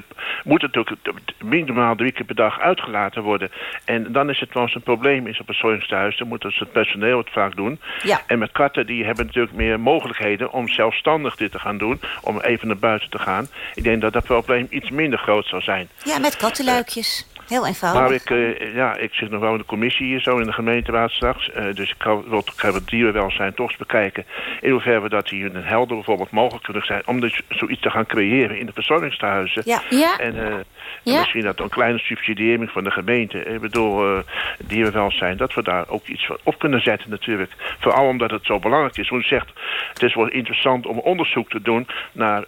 moet natuurlijk minimaal drie keer per dag uitgelaten worden. En dan is het wel eens een probleem in zo'n verzorgingshuis. Dan moet dus het personeel het vaak doen. Ja. En met katten, die hebben natuurlijk meer mogelijkheden om zelfstandig dit te gaan doen. Om even naar buiten te gaan. Ik denk dat dat probleem iets minder groot zal zijn. Ja, met kattenluikjes. Heel eenvoudig. Maar ik, eh, ja, ik zit nog wel in de commissie hier zo in de gemeenteraad straks. Eh, dus ik ga- wil het dierenwelzijn toch eens bekijken. In hoeverre we dat hier in Helder bijvoorbeeld mogelijk kunnen zijn. Om dus zoiets te gaan creëren in de verzorgingstehuizen. Ja. Ja, En, eh, en Ja. misschien dat een kleine subsidiëring van de gemeente. Ik bedoel, dierenwelzijn, dat we daar ook iets van op kunnen zetten natuurlijk. Vooral omdat het zo belangrijk is. Want u zegt, het is wel interessant om onderzoek te doen naar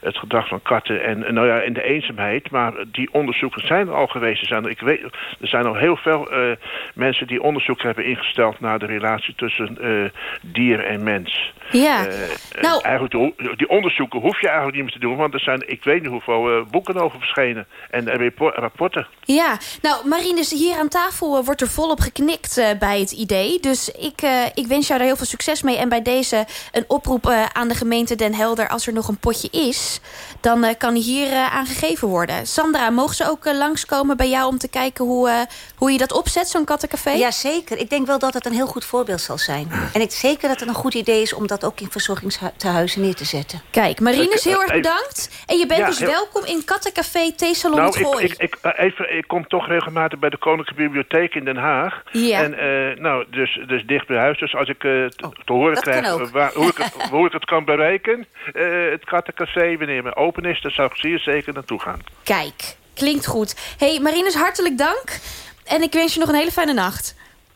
het gedrag van katten en, nou ja, en de eenzaamheid. Maar die onderzoeken zijn er al geweest. Er zijn, ik weet, er zijn al heel veel eh, mensen die onderzoek hebben ingesteld naar de relatie tussen eh, dier en mens. ja. Eh, Nou- eigenlijk die, die onderzoeken hoef je eigenlijk niet meer te doen, want er zijn, ik weet niet hoeveel boeken over verschenen en rappo- rapporten. Ja, nou Marines, hier aan tafel wordt er volop geknikt bij het idee. Dus ik, ik wens jou daar heel veel succes mee. En bij deze een oproep aan de gemeente Den Helder... als er nog een potje is, dan kan hier aan gegeven worden. Sandra, mogen ze ook langskomen bij jou... om te kijken hoe, uh, hoe je dat opzet, zo'n kattencafé? Ja, zeker. Ik denk wel dat het een heel goed voorbeeld zal zijn. En ik zeker dat het een goed idee is... om dat ook in verzorgingstehuizen neer te zetten. Kijk, Marines, heel erg bedankt. En je bent dus welkom in Kattencafé T-Salon nou, het Ik, ik, ik, even, ik kom toch regelmatig bij de Koninklijke Bibliotheek in Den Haag. Ja. En uh, nou, dus, dus dicht bij huis. Dus als ik uh, te horen krijg waar, hoe, ik het, hoe ik het kan bereiken... Uh, het Kattencafé, wanneer het open is... dan zou ik zeer zeker naartoe gaan. Kijk, klinkt goed. hey, Marinus, hartelijk dank. En ik wens je nog een hele fijne nacht.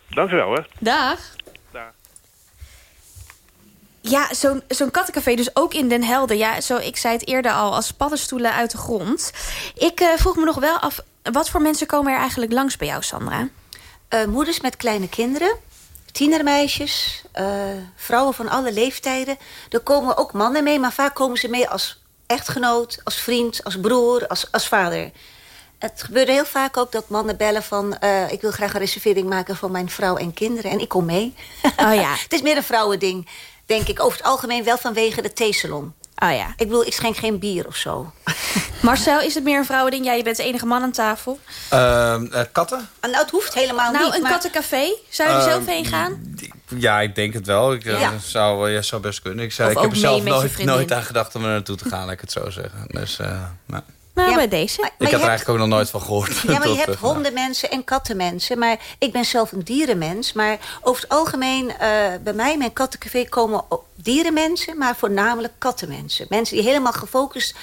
Dank je wel, hè. Dag. Dag. Ja, zo'n zo'n kattencafé, dus ook in Den Helder. Ja, zo, ik zei het eerder al, als paddenstoelen uit de grond. Ik uh, vroeg me nog wel af, wat voor mensen komen er eigenlijk langs bij jou, Sandra? Uh, moeders met kleine kinderen, tienermeisjes, uh, vrouwen van alle leeftijden. Er komen ook mannen mee, maar vaak komen ze mee als echtgenoot, als vriend, als broer, als, als vader. Het gebeurde heel vaak ook dat mannen bellen van... Uh, ik wil graag een reservering maken voor mijn vrouw en kinderen. En ik kom mee. Oh ja. het is meer een vrouwending, denk ik. Over het algemeen wel vanwege de theesalon. Oh ja. Ik bedoel, ik schenk geen bier of zo. Marcel, is het meer een vrouwending? Ja, je bent de enige man aan tafel. Uh, uh, katten? Nou, het hoeft helemaal nou, niet. een maar... kattencafé? Zou je er zelf heen gaan? Ja, ik denk het wel. Ik ja. zou, ja, zou best kunnen. Ik, zou, ik heb er zelf nooit, nooit aan gedacht om er naartoe te gaan, laat ik het zo zeggen. Dus, nou. Nou, ja, bij deze. Maar, maar ik heb er eigenlijk ook nog nooit van gehoord. Ja, maar je hebt hondenmensen en kattenmensen. Maar ik ben zelf een dierenmens. Maar over het algemeen, uh, bij mij, mijn kattencafé... komen dierenmensen, maar voornamelijk kattenmensen. Mensen die helemaal gefocust,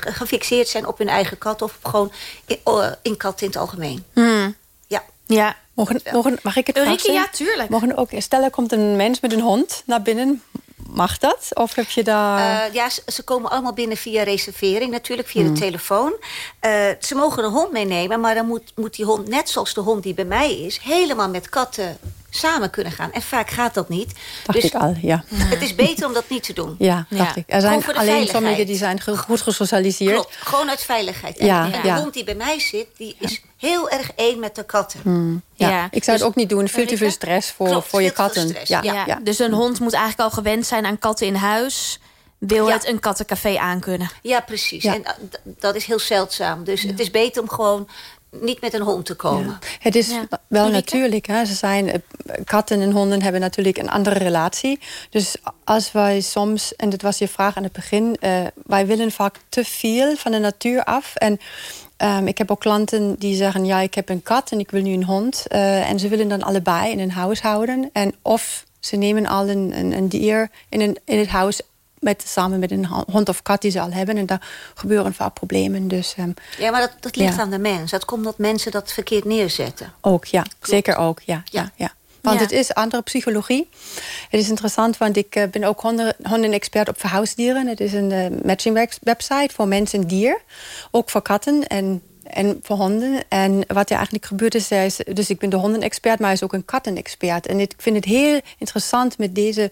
gefixeerd zijn op hun eigen kat... of gewoon in, uh, in katten in het algemeen. Hmm. Ja. Ja. Mogen, mogen, mag ik het Ulrike, ja, tuurlijk. Mogen ook, stel, er komt een mens met een hond naar binnen. Mag dat? Of heb je daar... Uh, ja, ze, komen allemaal binnen via reservering. Natuurlijk via de telefoon. Uh, ze mogen een hond meenemen. Maar dan moet, moet die hond, net zoals de hond die bij mij is... helemaal met katten samen kunnen gaan. En vaak gaat dat niet. Dacht dus ik al, ja. Het is beter om dat niet te doen. Ja, dacht ja. ik. Er zijn alleen sommigen die zijn goed gesocialiseerd. Klopt, gewoon uit veiligheid. En, ja, en de ja. hond die bij mij zit, die is heel erg één met de katten. Hmm. Ja. ja. ik zou dus, het ook niet doen. Veel te veel stress voor, klopt, voor je katten. Ja. Ja. Dus een hond moet eigenlijk al gewend zijn aan katten in huis wil het een kattencafé aankunnen. Ja, precies. En dat is heel zeldzaam. Dus het is beter om gewoon niet met een hond te komen. Ja. Het is ja. wel Marike? natuurlijk. Hè. Ze zijn, katten en honden hebben natuurlijk een andere relatie. Dus als wij soms, en dat was je vraag aan het begin... Uh, wij willen vaak te veel van de natuur af. En um, ik heb ook klanten die zeggen... ja, ik heb een kat en ik wil nu een hond. Uh, en ze willen dan allebei in een huis houden. En of ze nemen al een, een, een dier in, een, in het huis met, samen met een hond of kat die ze al hebben. En daar gebeuren vaak problemen. Dus, um, ja, maar dat, dat ligt ja. aan de mens. Dat komt dat mensen dat verkeerd neerzetten. Ook, ja. Klopt. Zeker ook, ja. ja. ja. Want ja. het is andere psychologie. Het is interessant, want ik uh, ben ook honden, hondenexpert op verhuisdieren. Het is een uh, matching website voor mens en dier. Ook voor katten en en voor honden. En wat er eigenlijk gebeurt is, is dus ik ben de hondenexpert, maar hij is ook een kattenexpert. En ik vind het heel interessant met deze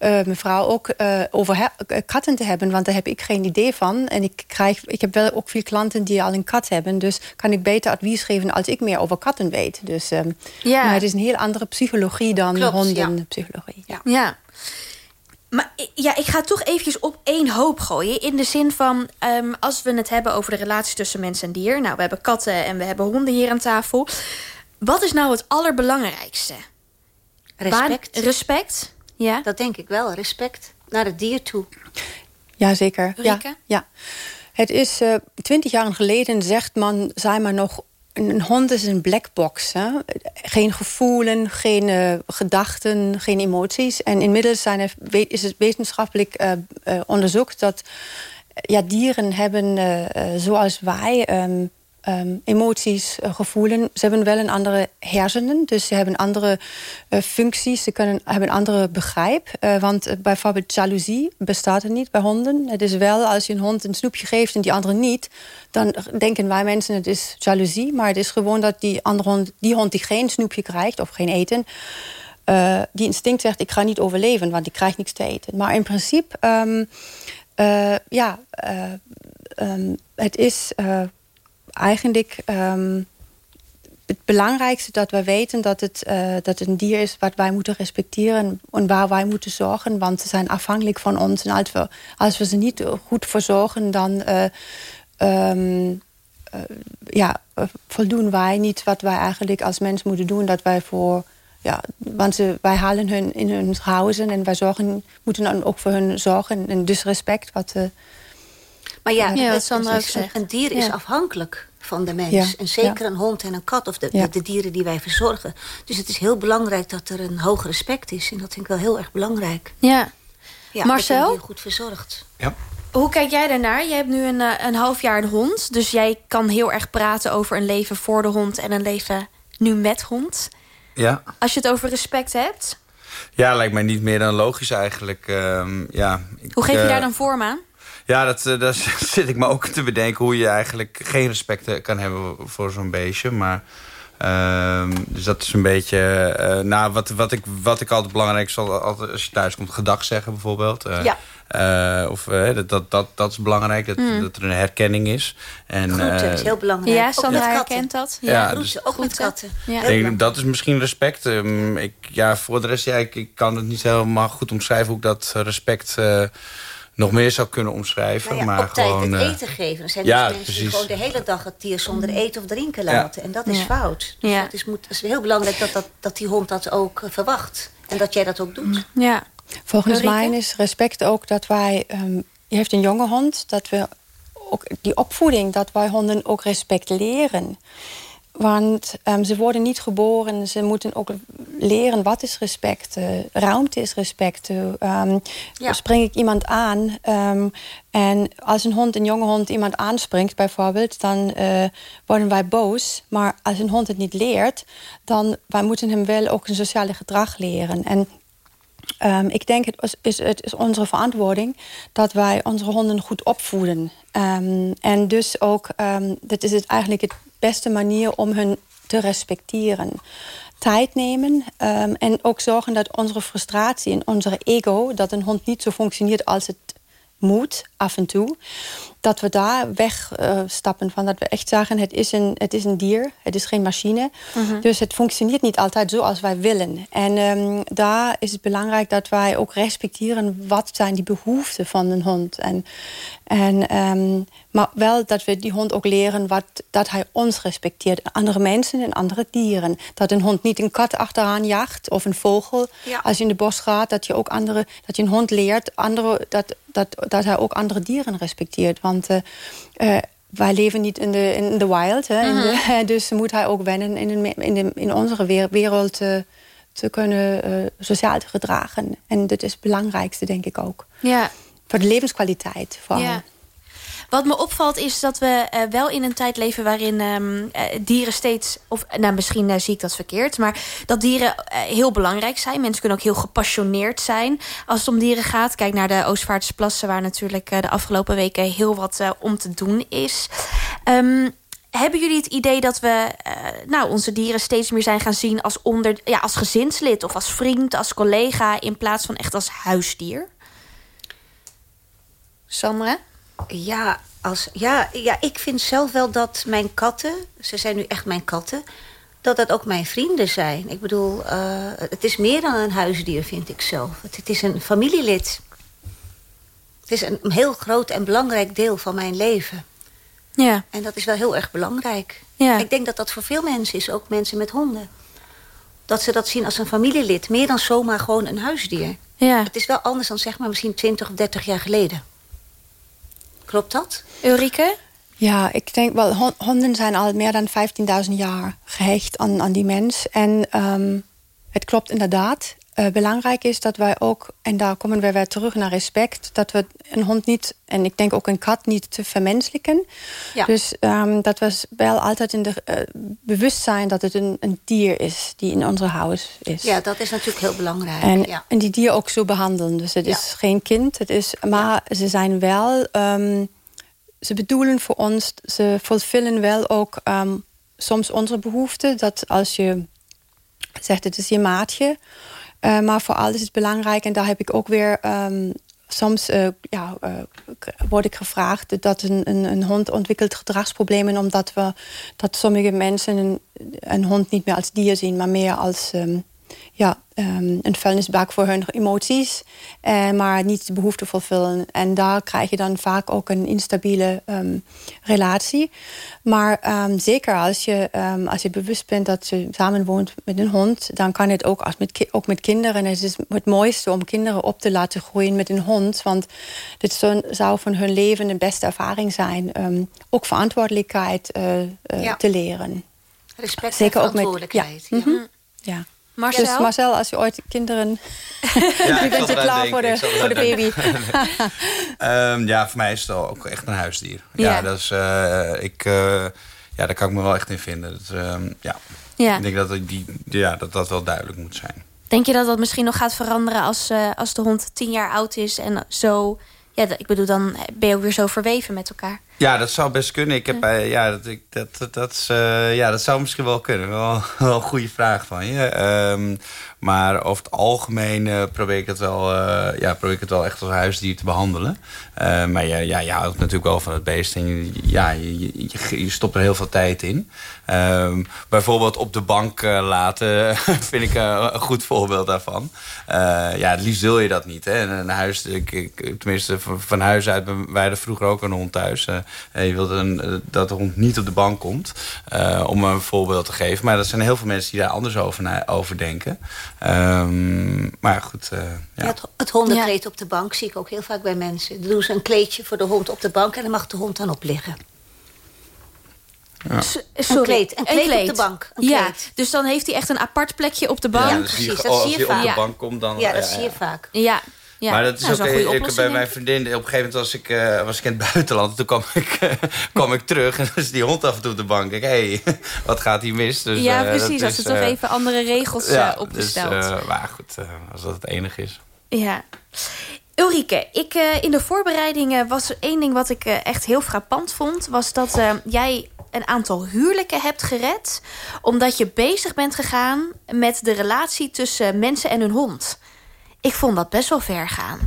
uh, mevrouw ook uh, over katten te hebben, want daar heb ik geen idee van. En ik, krijg, ik heb wel ook veel klanten die al een kat hebben, dus kan ik beter advies geven als ik meer over katten weet. Dus um, ja. maar het is een heel andere psychologie dan Klopt, hondenpsychologie. Ja. ja. ja. Maar ja, ik ga toch eventjes op één hoop gooien. In de zin van, um, als we het hebben over de relatie tussen mens en dier. Nou, we hebben katten en we hebben honden hier aan tafel. Wat is nou het allerbelangrijkste? Respect. Waar, respect, ja. Dat denk ik wel, respect naar het dier toe. Jazeker. Ja, ja. Het is uh, twintig jaar geleden, zegt man, zei maar nog een hond is een blackbox. Hè? Geen gevoelen, geen uh, gedachten, geen emoties. En inmiddels zijn er, is het wetenschappelijk uh, onderzocht... dat ja, dieren hebben, zoals wij, um, um, emoties, gevoelen... ze hebben wel een andere hersenen, dus ze hebben andere functies. Ze kunnen, hebben een andere begrijp. want bijvoorbeeld jaloezie bestaat er niet bij honden. Het is wel, als je een hond een snoepje geeft en die andere niet dan denken wij mensen het is jaloezie. Maar het is gewoon dat die andere hond, die hond die geen snoepje krijgt of geen eten... Uh, die instinct zegt, ik ga niet overleven, want ik krijg niks te eten. Maar in principe, uh, ja, uh, um, het is eigenlijk um, het belangrijkste dat wij weten dat het, dat het een dier is wat wij moeten respecteren en waar wij moeten zorgen. Want ze zijn afhankelijk van ons. En als we, als we ze niet goed verzorgen, dan um, ja, voldoen wij niet wat wij eigenlijk als mens moeten doen. Dat wij voor ja, want ze, wij halen hun in hun huizen en wij zorgen, moeten dan ook voor hun zorgen. En dus respect. Wat, uh, maar ja, ja wat Sandra ook zegt. Een dier is afhankelijk van de mens. En zeker een hond en een kat of de, de, dieren die wij verzorgen. Dus het is heel belangrijk dat er een hoog respect is. En dat vind ik wel heel erg belangrijk. Ja. ja Marcel? heel goed verzorgd. Ja. Hoe kijk jij daarnaar? Je hebt nu een, eh, een half jaar een hond. Dus jij kan heel erg praten over een leven voor de hond... en een leven nu met hond. Ja. Als je het over respect hebt? Ja, lijkt mij niet meer dan logisch eigenlijk. Uh, ja, ik, hoe geef je uh, daar dan vorm aan? Ja, dat, uh, daar zit ik me ook te bedenken... hoe je eigenlijk geen respect kan hebben voor zo'n beestje. Maar, uh, dus dat is een beetje... Uh, nou, wat, wat, ik, wat ik altijd belangrijk zal altijd als je thuis komt... gedag zeggen bijvoorbeeld. ja. Uh, of, uh, dat, dat, dat is belangrijk, dat, mm. dat er een herkenning is. En, Groeten is heel belangrijk. Ja, Sandra herkent dat. Ja, ja dus, ook met katten. Ja. Denk, dat is misschien respect. Um, ik, ja, voor de rest, ja, ik, ik, kan het niet helemaal goed omschrijven... hoe ik dat respect uh, nog meer zou kunnen omschrijven. Nou ja, maar op tijd gewoon, het eten geven. Er zijn ja, dus mensen precies. die gewoon de hele dag het dier zonder eten of drinken laten. En dat is fout. Dus ja. het, is, moet, het is heel belangrijk dat, dat, dat die hond dat ook verwacht. En dat jij dat ook doet. Ja. Volgens mij is respect ook dat wij... Um, je heeft een jonge hond, dat we ook die opvoeding... dat wij honden ook respect leren. Want um, ze worden niet geboren. Ze moeten ook leren wat is respect. Uh, ruimte is respect. Um, ja. Spring ik iemand aan... Um, en als een hond, een jonge hond, iemand aanspringt bijvoorbeeld... dan uh, worden wij boos. Maar als een hond het niet leert... dan wij moeten hem wel ook een sociale gedrag leren. En Um, ik denk het is, het is onze verantwoording dat wij onze honden goed opvoeden. Um, en dus ook, um, dit is het eigenlijk het beste manier om hun te respecteren. Tijd nemen en ook zorgen dat onze frustratie en onze ego... dat een hond niet zo functioneert als het moet, af en toe. Dat we daar wegstappen uh, van. Dat we echt zeggen, het is een, het is een dier, het is geen machine. Mm -hmm. Dus het functioneert niet altijd zoals wij willen. En um, daar is het belangrijk dat wij ook respecteren... wat zijn die behoeften van een hond. En, en, um, maar wel dat we die hond ook leren wat, dat hij ons respecteert. Andere mensen en andere dieren. Dat een hond niet een kat achteraan jaagt of een vogel. Ja. Als je in de bos gaat, dat je ook andere, dat je een hond leert... Andere, dat, dat, dat hij ook andere dieren respecteert. Want uh, wij leven niet in de, in de wild. Hè, in de, dus moet hij ook wennen in, de, in, de, in onze wereld uh, te kunnen sociaal te gedragen. En dat is het belangrijkste, denk ik ook. Ja. Voor de levenskwaliteit vooral. Ja. Wat me opvalt is dat we uh, wel in een tijd leven waarin um, uh, dieren steeds... of nou, misschien uh, zie ik dat verkeerd... maar dat dieren heel belangrijk zijn. Mensen kunnen ook heel gepassioneerd zijn als het om dieren gaat. Kijk naar de Oostvaartse plassen... waar natuurlijk de afgelopen weken heel wat om te doen is. Um, hebben jullie het idee dat we nou, onze dieren steeds meer zijn gaan zien... Als, onder, ja, als gezinslid of als vriend, als collega... in plaats van echt als huisdier? Sandra? Ja, als, ja, ja, ik vind zelf wel dat mijn katten... ze zijn nu echt mijn katten... dat dat ook mijn vrienden zijn. Ik bedoel, uh, het is meer dan een huisdier, vind ik zelf. Het, het, is een familielid. Het is een heel groot en belangrijk deel van mijn leven. Ja. En dat is wel heel erg belangrijk. Ja. Ik denk dat dat voor veel mensen is, ook mensen met honden. Dat ze dat zien als een familielid. Meer dan zomaar gewoon een huisdier. Ja. Het is wel anders dan zeg maar misschien 20 of 30 jaar geleden. Klopt dat? Ulrike? Ja, ik denk wel, honden zijn al meer dan 15.000 jaar gehecht aan, aan die mens. En um, het klopt inderdaad. Uh, belangrijk is dat wij ook, en daar komen we weer terug naar respect... dat we een hond niet, en ik denk ook een kat, niet te vermenselijken. Ja. Dus um, dat we wel altijd in de uh, bewust zijn dat het een, een, dier is... die in onze huis is. Ja, dat is natuurlijk heel belangrijk. En, ja. en die dier ook zo behandelen. Dus het Ja. is geen kind, het is, maar ze zijn wel... Um, ze bedoelen voor ons, ze vervullen wel ook um, soms onze behoeften. Dat als je zegt, het is je maatje... Uh, maar vooral is het belangrijk, en daar heb ik ook weer... Um, soms uh, ja, uh, word ik gevraagd dat een, een, een, hond ontwikkelt gedragsproblemen... omdat we, dat sommige mensen een, hond niet meer als dier zien... maar meer als, um, ja, um, een vuilnisbak voor hun emoties, uh, maar niet de behoefte vervullen. En daar krijg je dan vaak ook een instabiele um, relatie. Maar um, zeker als je, als je bewust bent dat je samenwoont met een hond, dan kan het ook, als met, ook met kinderen. Het is het mooiste om kinderen op te laten groeien met een hond, want dit zou van hun leven de beste ervaring zijn. ook verantwoordelijkheid uh, uh, ja. te leren. Respect Zeker en verantwoordelijkheid. Ook met, ja. Mm -hmm. ja. Marcel? Dus Marcel, als je ooit kinderen... Ja, je bent je klaar voor de, voor de baby. um, ja, voor mij is het ook echt een huisdier. Ja, ja. Dat is, uh, ik, uh, ja, daar kan ik me wel echt in vinden. Dat, um, ja. ja. Ik denk dat, die, ja, dat dat wel duidelijk moet zijn. Denk je dat dat misschien nog gaat veranderen als, uh, als de hond tien jaar oud is... en zo ja, ik bedoel, dan ben je ook weer zo verweven met elkaar. Ja, dat zou best kunnen. Ik heb, ja. Uh, ja, dat, ik, dat, dat, dat, is, uh, ja, dat zou misschien wel kunnen. Wel, wel een goede vraag van je. Um, maar over het algemeen uh, probeer, ik het wel, ja, probeer ik het wel echt als huisdier te behandelen. maar ja, ja, je houdt natuurlijk wel van het beest. En je, ja, je, je, je stopt er heel veel tijd in. Um, bijvoorbeeld op de bank laten vind ik een goed voorbeeld daarvan. ja, het liefst wil je dat niet. Hè. Een huis, ik, ik, tenminste van, van huis uit, wij hadden vroeger ook een hond thuis je wilt een, eh, dat de hond niet op de bank komt. Uh, om een voorbeeld te geven. Maar er zijn heel veel mensen die daar anders over, over denken. Um, maar goed. Uh, ja. ja. het, hondenkleed op de bank zie ik ook heel vaak bij mensen. Dan doen ze een kleedje voor de hond op de bank... en dan mag de hond dan op liggen. Ja. Sorry, een kleed, een kleed, een kleed. op de bank. Een ja, kleed. dus dan heeft hij echt een apart plekje op de bank. Ja, precies. Dat zie je vaak. Als hij op de bank komt, dan... Ja, dat zie je vaak. Ja, ja, maar dat is nou, ook ik, bij mijn vriendin. Op een gegeven moment was ik, uh, was ik in het buitenland. Toen kwam ik, uh, kwam ik terug en dus die hond af en toe op de bank. Ik, hé, hey, wat gaat hier mis? Dus, ja, uh, precies. Als er toch even andere regels ja, opgesteld. Dus, maar goed, als dat het enige is. Ja. Ulrike, ik, in de voorbereidingen was er één ding wat ik echt heel frappant vond. Was dat jij een aantal huwelijken hebt gered. Omdat je bezig bent gegaan met de relatie tussen mensen en hun hond. Ik vond dat best wel ver gaan.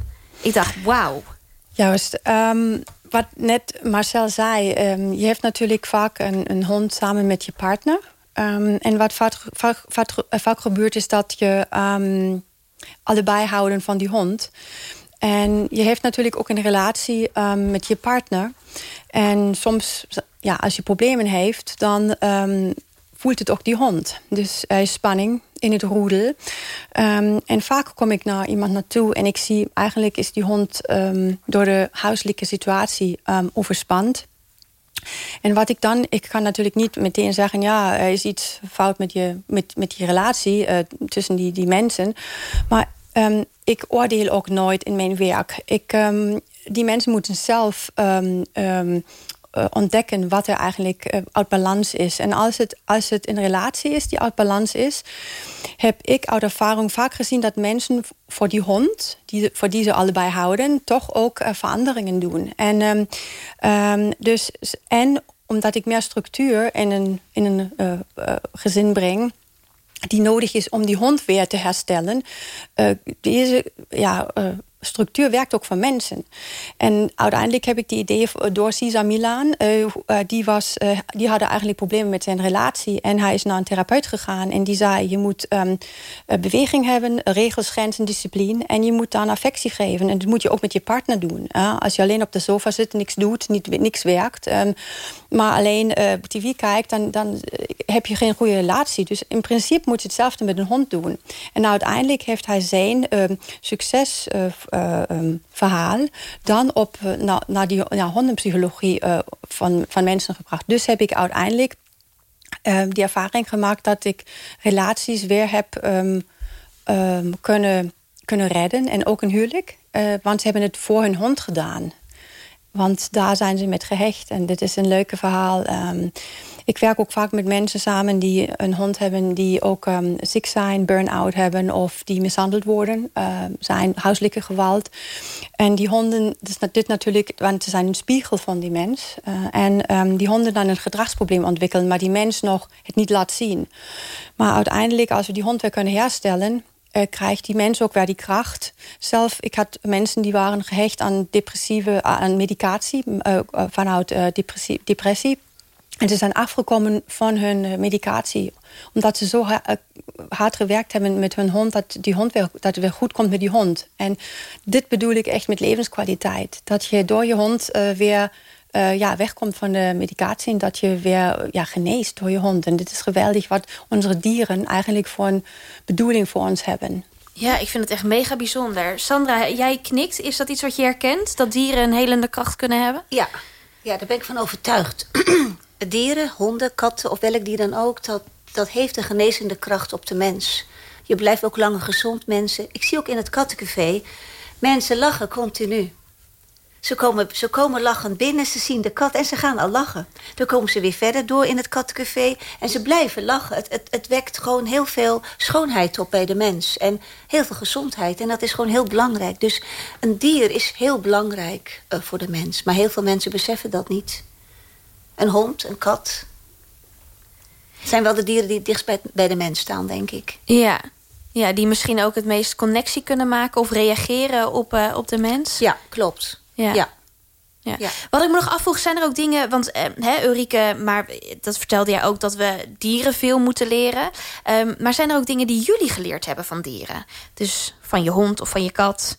Ik dacht, wauw. Juist. Um, wat net Marcel zei, um, je hebt natuurlijk vaak een, een, hond samen met je partner. Um, en wat vaak, vaak, gebeurt is dat je allebei houden van die hond. En je heeft natuurlijk ook een relatie met je partner. En soms, ja, als je problemen heeft, dan voelt het ook die hond. Dus er is spanning in het roedel. Um, en vaak kom ik naar iemand naartoe en ik zie eigenlijk is die hond um, door de huiselijke situatie um, overspand. En wat ik dan, ik kan natuurlijk niet meteen zeggen, ja, er is iets fout met, je, met, met die relatie uh, tussen die, die mensen. Maar ik oordeel ook nooit in mijn werk. Die mensen moeten zelf uh, ontdekken wat er eigenlijk uh, uit balans is. En als het, als het een relatie is die uit balans is, heb ik uit ervaring vaak gezien dat mensen voor die hond, die, voor die ze allebei houden, toch ook uh, veranderingen doen. En, um, um, dus, en omdat ik meer structuur in een, in een gezin breng die nodig is om die hond weer te herstellen. deze ja, structuur werkt ook voor mensen. En uiteindelijk heb ik die idee door Cesar Milan. Uh, die, was, uh, die hadden eigenlijk problemen met zijn relatie. En hij is naar een therapeut gegaan. En die zei, je moet um, beweging hebben, regels, grenzen, discipline. En je moet dan affectie geven. En dat moet je ook met je partner doen. als je alleen op de sofa zit, niks doet, niet, niks werkt... Um, maar alleen tv kijkt, dan, dan heb je geen goede relatie. Dus in principe moet je hetzelfde met een hond doen. En uiteindelijk heeft hij zijn uh, succes uh, um, verhaal dan op uh, naar, naar die naar hondenpsychologie uh, van, van mensen gebracht. Dus heb ik uiteindelijk um, die ervaring gemaakt dat ik relaties weer heb um, kunnen, kunnen redden. En ook een huwelijk. want ze hebben het voor hun hond gedaan. Want daar zijn ze met gehecht. En dit is een leuke verhaal. Ik werk ook vaak met mensen samen die een hond hebben... die ook um, ziek zijn, burn-out hebben of die mishandeld worden. Uh, zijn huiselijke geweld. En die honden, dus dit natuurlijk, want ze zijn een spiegel van die mens. Uh, en die honden dan een gedragsprobleem ontwikkelen... maar die mens nog het niet laat zien. Maar uiteindelijk, als we die hond weer kunnen herstellen... Uh, krijgt die mens ook weer die kracht. Zelf, ik had mensen die waren gehecht aan depressieve, aan medicatie, uh, vanuit depressie, depressie. En ze zijn afgekomen van hun medicatie. Omdat ze zo hard gewerkt hebben met hun hond... dat, die hond weer, dat het weer goed komt met die hond. En dit bedoel ik echt met levenskwaliteit. Dat je door je hond weer uh, ja, wegkomt van de medicatie... en dat je weer ja, geneest door je hond. En dit is geweldig wat onze dieren eigenlijk voor een bedoeling voor ons hebben. Ja, ik vind het echt mega bijzonder. Sandra, jij knikt. Is dat iets wat je herkent? Dat dieren een helende kracht kunnen hebben? Ja, ja daar ben ik van overtuigd. dieren, honden, katten of welk dier dan ook... Dat, dat heeft een genezende kracht op de mens. Je blijft ook langer gezond, mensen. Ik zie ook in het kattencafé... mensen lachen continu. Ze komen, ze komen lachend binnen, ze zien de kat en ze gaan al lachen. Dan komen ze weer verder door in het kattencafé en ze blijven lachen. Het, het, het wekt gewoon heel veel schoonheid op bij de mens. En heel veel gezondheid. En dat is gewoon heel belangrijk. Dus een dier is heel belangrijk uh, voor de mens. Maar heel veel mensen beseffen dat niet. Een hond, een kat. Het zijn wel de dieren die dichtst bij, bij de mens staan, denk ik. Ja, ja, die misschien ook het meest connectie kunnen maken... of reageren op, uh, op de mens. Ja, klopt. Ja. ja. Ja. Wat ik me nog afvroeg, zijn er ook dingen... want eh, hè, Ulrike, maar dat vertelde jij ook... dat we dieren veel moeten leren. Um, maar zijn er ook dingen die jullie geleerd hebben van dieren? Dus van je hond of van je kat?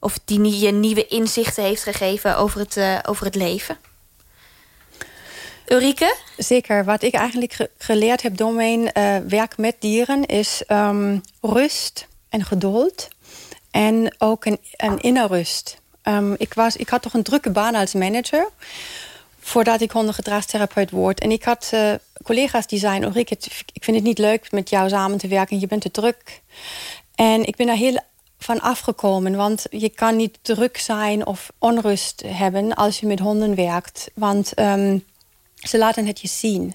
Of die je nieuwe inzichten heeft gegeven over het, uh, over het leven? Ulrike? Zeker. Wat ik eigenlijk geleerd heb door mijn uh, werk met dieren... is um, rust en geduld. En ook een, een innerrust. Um, ik, was, ik had toch een drukke baan als manager voordat ik hondengedragstherapeut word. En ik had uh, collega's die zeiden... Ulrike, ik vind het niet leuk met jou samen te werken. Je bent te druk. En ik ben daar heel van afgekomen. Want je kan niet druk zijn of onrust hebben... als je met honden werkt. Want um, ze laten het je zien.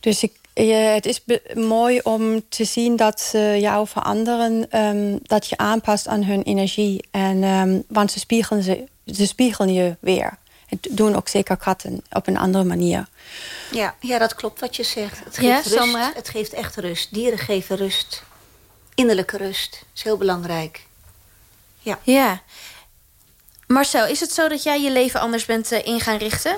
Dus ik, je, het is mooi om te zien dat ze jou veranderen. Um, dat je aanpast aan hun energie. En, um, want ze spiegelen, ze, ze spiegelen je weer. Het doen ook zeker katten op een andere manier. Ja, ja dat klopt wat je zegt. Het geeft, rust. het geeft echt rust. Dieren geven rust. Innerlijke rust. Dat is heel belangrijk. Ja. ja. Marcel, is het zo dat jij je leven anders bent uh, in gaan richten?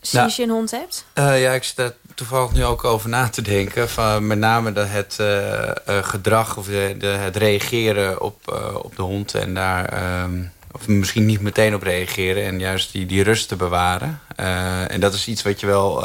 Sinds nou, je een hond hebt? Uh, ja, ik zit daar toevallig nu ook over na te denken. Van met name dat het uh, uh, gedrag of de, de, het reageren op, op de hond. En daar, um, of misschien niet meteen op reageren. En juist die, die rust te bewaren. en dat is iets wat je wel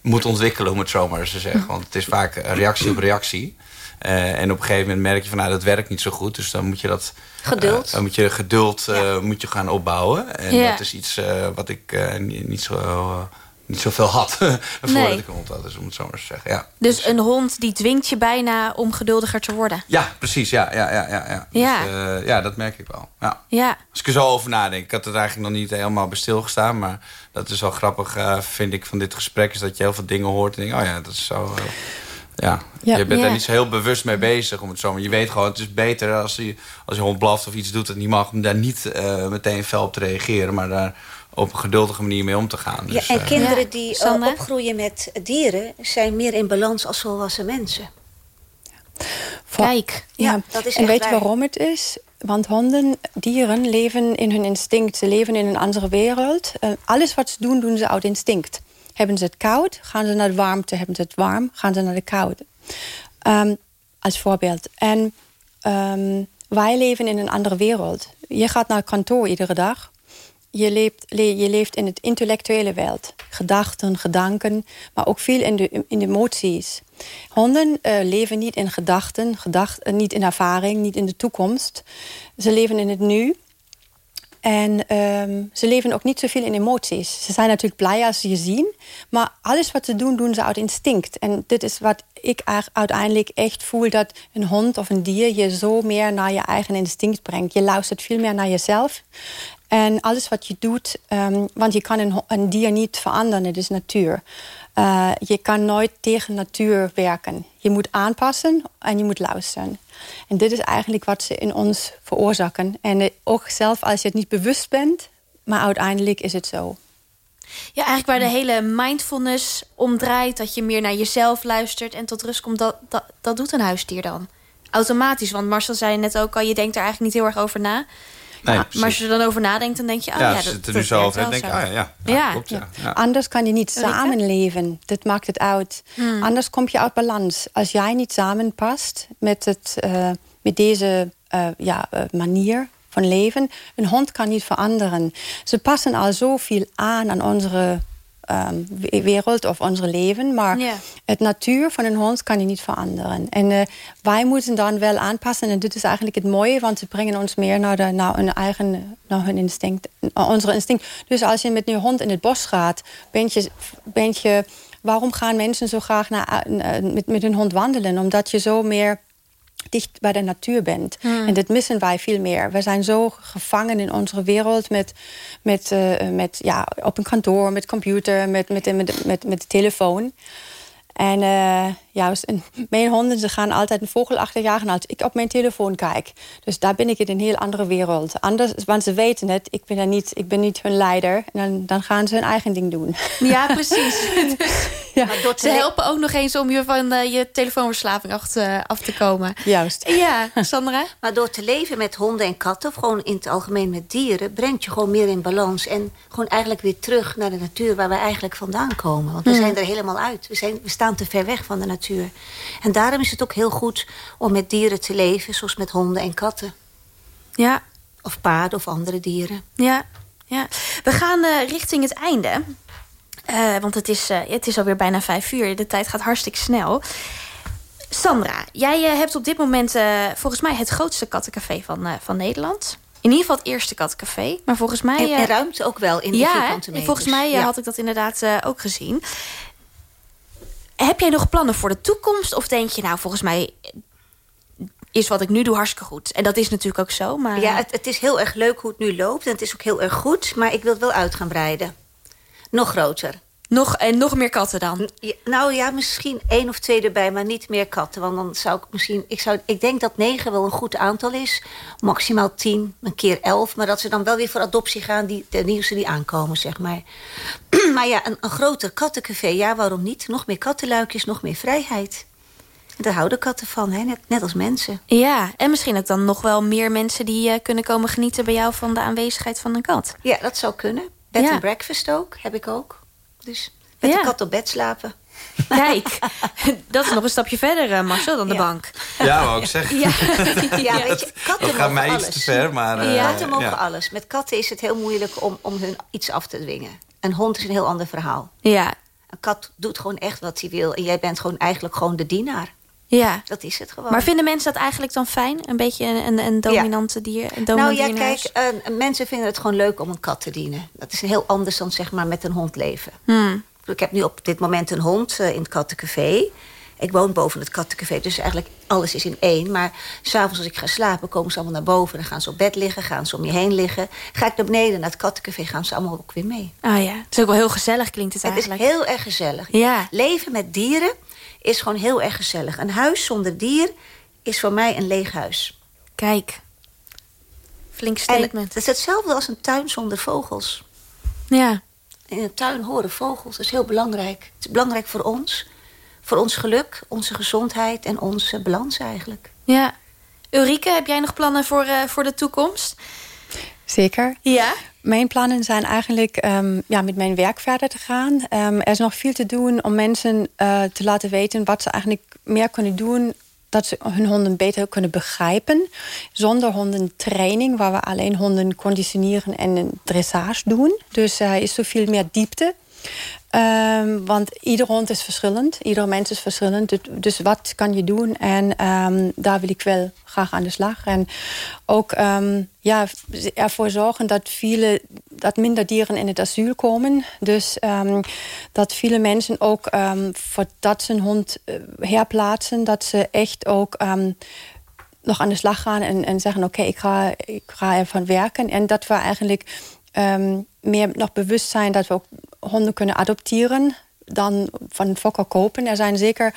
moet ontwikkelen, om het zo maar eens te zeggen. Want het is vaak reactie op reactie. en op een gegeven moment merk je van nou, dat werkt niet zo goed. Dus dan moet je dat Geduld. Uh, dan moet je geduld uh, moet je gaan opbouwen. En ja. dat is iets wat ik niet, zo, niet zoveel had. voordat nee. ik een hond had, dus om het zo maar te zeggen. Ja. Dus, dus een hond die dwingt je bijna om geduldiger te worden? Ja, precies. Ja, ja, ja, ja, ja. Ja. Dus, ja dat merk ik wel. Ja. ja. Als ik er zo over nadenk. Ik had het eigenlijk nog niet helemaal bij stilgestaan. Maar dat is wel grappig, vind ik, van dit gesprek. Is dat je heel veel dingen hoort. En denk, oh ja, dat is zo... Ja, ja, je bent ja. daar niet zo heel bewust mee bezig. Om het zo. Maar je weet gewoon, het is beter als je, als je hond blaft of iets doet dat niet mag... om daar niet meteen fel op te reageren. Maar daar op een geduldige manier mee om te gaan. Dus, ja, en uh, kinderen die uh, opgroeien met dieren... zijn meer in balans als volwassen mensen. Kijk. Ja, dat is en weet je waarom het is? Want honden, dieren leven in hun instinct. Ze leven in een andere wereld. Uh, alles wat ze doen, doen ze uit instinct. Hebben ze het koud, gaan ze naar de warmte. Hebben ze het warm, gaan ze naar de koude. Um, als voorbeeld. En um, wij leven in een andere wereld. Je gaat naar kantoor iedere dag. Je leeft, le je leeft in het intellectuele wereld. Gedachten, gedanken, maar ook veel in de, in de emoties. Honden uh, leven niet in gedachten, gedacht, uh, niet in ervaring, niet in de toekomst. Ze leven in het nu. En um, ze leven ook niet zoveel in emoties. Ze zijn natuurlijk blij als ze je zien. Maar alles wat ze doen, doen ze uit instinct. En dit is wat ik uiteindelijk echt voel... dat een hond of een dier je zo meer naar je eigen instinct brengt. Je luistert veel meer naar jezelf. En alles wat je doet... Um, want je kan een, een, dier niet veranderen, het is natuur. Uh, je kan nooit tegen natuur werken. Je moet aanpassen en je moet luisteren. En dit is eigenlijk wat ze in ons veroorzaken. En ook zelf als je het niet bewust bent, maar uiteindelijk is het zo. Ja, eigenlijk waar de hele mindfulness om draait... dat je meer naar jezelf luistert en tot rust komt... dat, dat, dat doet een huisdier dan. Automatisch, want Marcel zei net ook al... je denkt er eigenlijk niet heel erg over na. Nee, maar als je er dan over nadenkt, dan denk je... Oh, ja, ja, dat, er nu zo over wel denk ah ja, ja, Ja. klopt, ja. ja. Anders kan je niet samenleven. Dat maakt het uit. Hmm. Anders kom je uit balans. Als jij niet samenpast met, het, eh, met deze eh, ja, eh, manier van leven... een hond kan niet veranderen. Ze passen al zoveel aan aan onze ehm, we- wereld of ons leven... maar het natuur van een hond kan je niet veranderen. En eh, wij moeten dan wel aanpassen. En dit is eigenlijk het mooie, want ze brengen ons meer naar, de, naar hun eigen naar hun instinct, naar onze instinct. Dus als je met je hond in het bos gaat, ben je, ben je waarom gaan mensen zo graag naar, eh, met, met hun hond wandelen? Omdat je zo meer dicht bij de natuur bent. En dat missen wij veel meer. We zijn zo gevangen in onze wereld met, met, eh, met ja, op een kantoor, met computer, met, met, met, met, met de telefoon. En eh, juist, en mijn honden ze gaan altijd een vogel achterjagen als ik op mijn telefoon kijk. Dus daar ben ik in een heel andere wereld. Anders, want ze weten het, ik ben, er niet, ik ben niet hun leider. En dan, dan gaan ze hun eigen ding doen. Ja, precies. Ja. Maar Ze helpen ook nog eens om je van eh, je telefoonverslaving af te, af te komen. Juist. Ja, Sandra? Maar door te leven met honden en katten, of gewoon in het algemeen met dieren, brengt je gewoon meer in balans. En gewoon eigenlijk weer terug naar de natuur waar we eigenlijk vandaan komen. Want we zijn er helemaal uit. We, zijn, we staan te ver weg van de natuur. En daarom is het ook heel goed om met dieren te leven, zoals met honden en katten. Ja, Of paarden of andere dieren. ja, ja. We gaan eh, richting het einde. Eh, want het is, eh, het is alweer bijna vijf uur. De tijd gaat hartstikke snel. Sandra, jij hebt op dit moment volgens mij het grootste kattencafé van, van Nederland. In ieder geval het eerste kattencafé. Maar volgens mij... En, en ruimte ook wel in de ja, vierkante meters. volgens mij Ja. had ik dat inderdaad ook gezien. Heb jij nog plannen voor de toekomst? Of denk je, nou, volgens mij is wat ik nu doe hartstikke goed. En dat is natuurlijk ook zo. Maar Ja, het, het is heel erg leuk hoe het nu loopt. En het is ook heel erg goed. Maar ik wil het wel uit gaan breiden. Nog groter. Nog, en nog meer katten dan. Nou ja, misschien één of twee erbij, maar niet meer katten. Want dan zou ik misschien... Ik, zou, ik denk dat negen wel een goed aantal is. Maximaal tien, een keer elf. Maar dat ze dan wel weer voor adoptie gaan, die, de nieuwste die aankomen, zeg maar. maar ja, een, een groter kattencafé, ja, waarom niet? Nog meer kattenluikjes, nog meer vrijheid. En daar houden katten van, hè? Net, net als mensen. Ja, en misschien ook dan nog wel meer mensen die eh, kunnen komen genieten bij jou van de aanwezigheid van een kat. Ja, dat zou kunnen. Bed Ja. and breakfast ook, heb ik ook. Dus met Ja. de kat op bed slapen. Kijk, dat is nog een stapje verder, eh, Marcel, dan de Ja. bank. Ja, wou ik zeggen. Ja, Ja, weet je, katten Dat gaat mogen mij alles. iets te ver, maar... eh, Ja. Katten mogen ja. alles. Met katten is het heel moeilijk om, om hun iets af te dwingen. Een hond is een heel ander verhaal. ja, Een kat doet gewoon echt wat hij wil. En jij bent gewoon eigenlijk gewoon de dienaar. Ja. Dat is het gewoon. Maar vinden mensen dat eigenlijk dan fijn? Een beetje een, een, een dominante dier? Een nou dominant ja, dier in kijk, eh, mensen vinden het gewoon leuk om een kat te dienen. Dat is heel anders dan zeg maar met een hond leven. Hmm. Ik heb nu op dit moment een hond eh, in het kattencafé. Ik woon boven het kattencafé, dus eigenlijk alles is in één. Maar s'avonds als ik ga slapen, komen ze allemaal naar boven. Dan gaan ze op bed liggen, gaan ze om je heen liggen. Ga ik naar beneden naar het kattencafé, gaan ze allemaal ook weer mee. Ah ja, het is ook wel heel gezellig klinkt het Het is eigenlijk. heel erg gezellig. Ja. Leven met dieren is gewoon heel erg gezellig. Een huis zonder dier is voor mij een leeg huis. Kijk, flink En statement. het is hetzelfde als een tuin zonder vogels. Ja, In een tuin horen vogels, dat is heel belangrijk. Het is belangrijk voor ons. Voor ons geluk, onze gezondheid en onze balans eigenlijk. ja. Ulrike, heb jij nog plannen voor, eh, voor de toekomst? Zeker. Ja. Mijn plannen zijn eigenlijk ehm, ja, met mijn werk verder te gaan. Ehm, er is nog veel te doen om mensen eh, te laten weten wat ze eigenlijk meer kunnen doen. Dat ze hun honden beter kunnen begrijpen. Zonder hondentraining, waar we alleen honden conditioneren en een dressage doen. Dus er is zoveel meer diepte. Ehm, want ieder hond is verschillend, ieder mens is verschillend. Dus, dus wat kan je doen? En ehm, daar wil ik wel graag aan de slag. En ook ehm, ja, ervoor zorgen dat, viele, dat minder dieren in het asiel komen. Dus dat viele mensen ook voordat ze een hond eh, herplaatsen, dat ze echt ook nog aan de slag gaan en, en zeggen: Oké, ik, ga, ik ga ervan werken. En dat we eigenlijk ehm, meer nog bewust zijn dat we ook honden kunnen adopteren dan van een fokker kopen. Er zijn zeker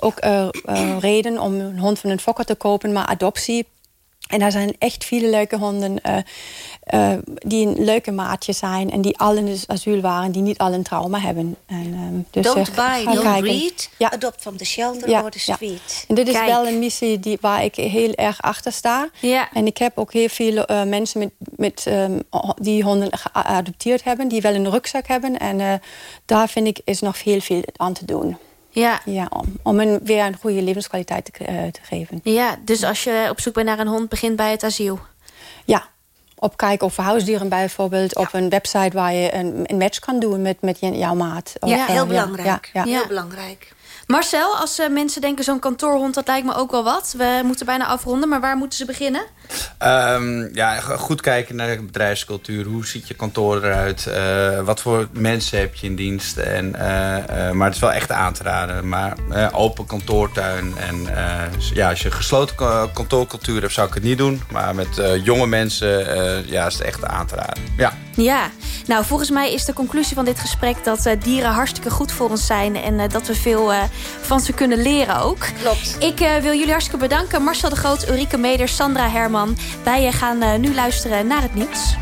ook uh, uh, reden om een hond van een fokker te kopen, maar adoptie En daar zijn echt viele leuke honden uh, uh, die een leuke maatje zijn... en die al in het asiel waren, die niet al een trauma hebben. En, um, dus don't buy, don't kijken. read. Ja. Adopt from the shelter ja. or the street. En dit is wel een missie die, waar ik heel erg achter sta. Ja. En ik heb ook heel veel uh, mensen met, met, um, die honden geadopteerd hebben... die wel een rugzak hebben. En daar vind ik is nog heel veel aan te doen. Ja. ja om, om een, weer een goede levenskwaliteit te, uh, te, geven. Ja, dus als je op zoek bent naar een hond, begint bij het asiel? Ja, op kijken of huisdieren bijvoorbeeld. Op een website waar je een, een match kan doen met, met jouw maat. Of, ja, heel belangrijk. Ja, Heel belangrijk. Marcel, als uh, mensen denken zo'n kantoorhond, dat lijkt me ook wel wat. We moeten bijna afronden, maar waar moeten ze beginnen? Um, ja, goed kijken naar de bedrijfscultuur. Hoe ziet je kantoor eruit? Uh, wat voor mensen heb je in dienst? En, uh, maar het is wel echt aan te raden. Maar open kantoortuin. En ja, als je een gesloten kantoorcultuur hebt, zou ik het niet doen. Maar met jonge mensen ja, is het echt aan te raden. Ja. Ja, nou volgens mij is de conclusie van dit gesprek... dat dieren hartstikke goed voor ons zijn. En dat we veel van ze kunnen leren ook. Klopt. Ik wil jullie hartstikke bedanken. Marcel de Groot, Ulrike Meder, Sandra Herman. Wij gaan nu luisteren naar het nieuws.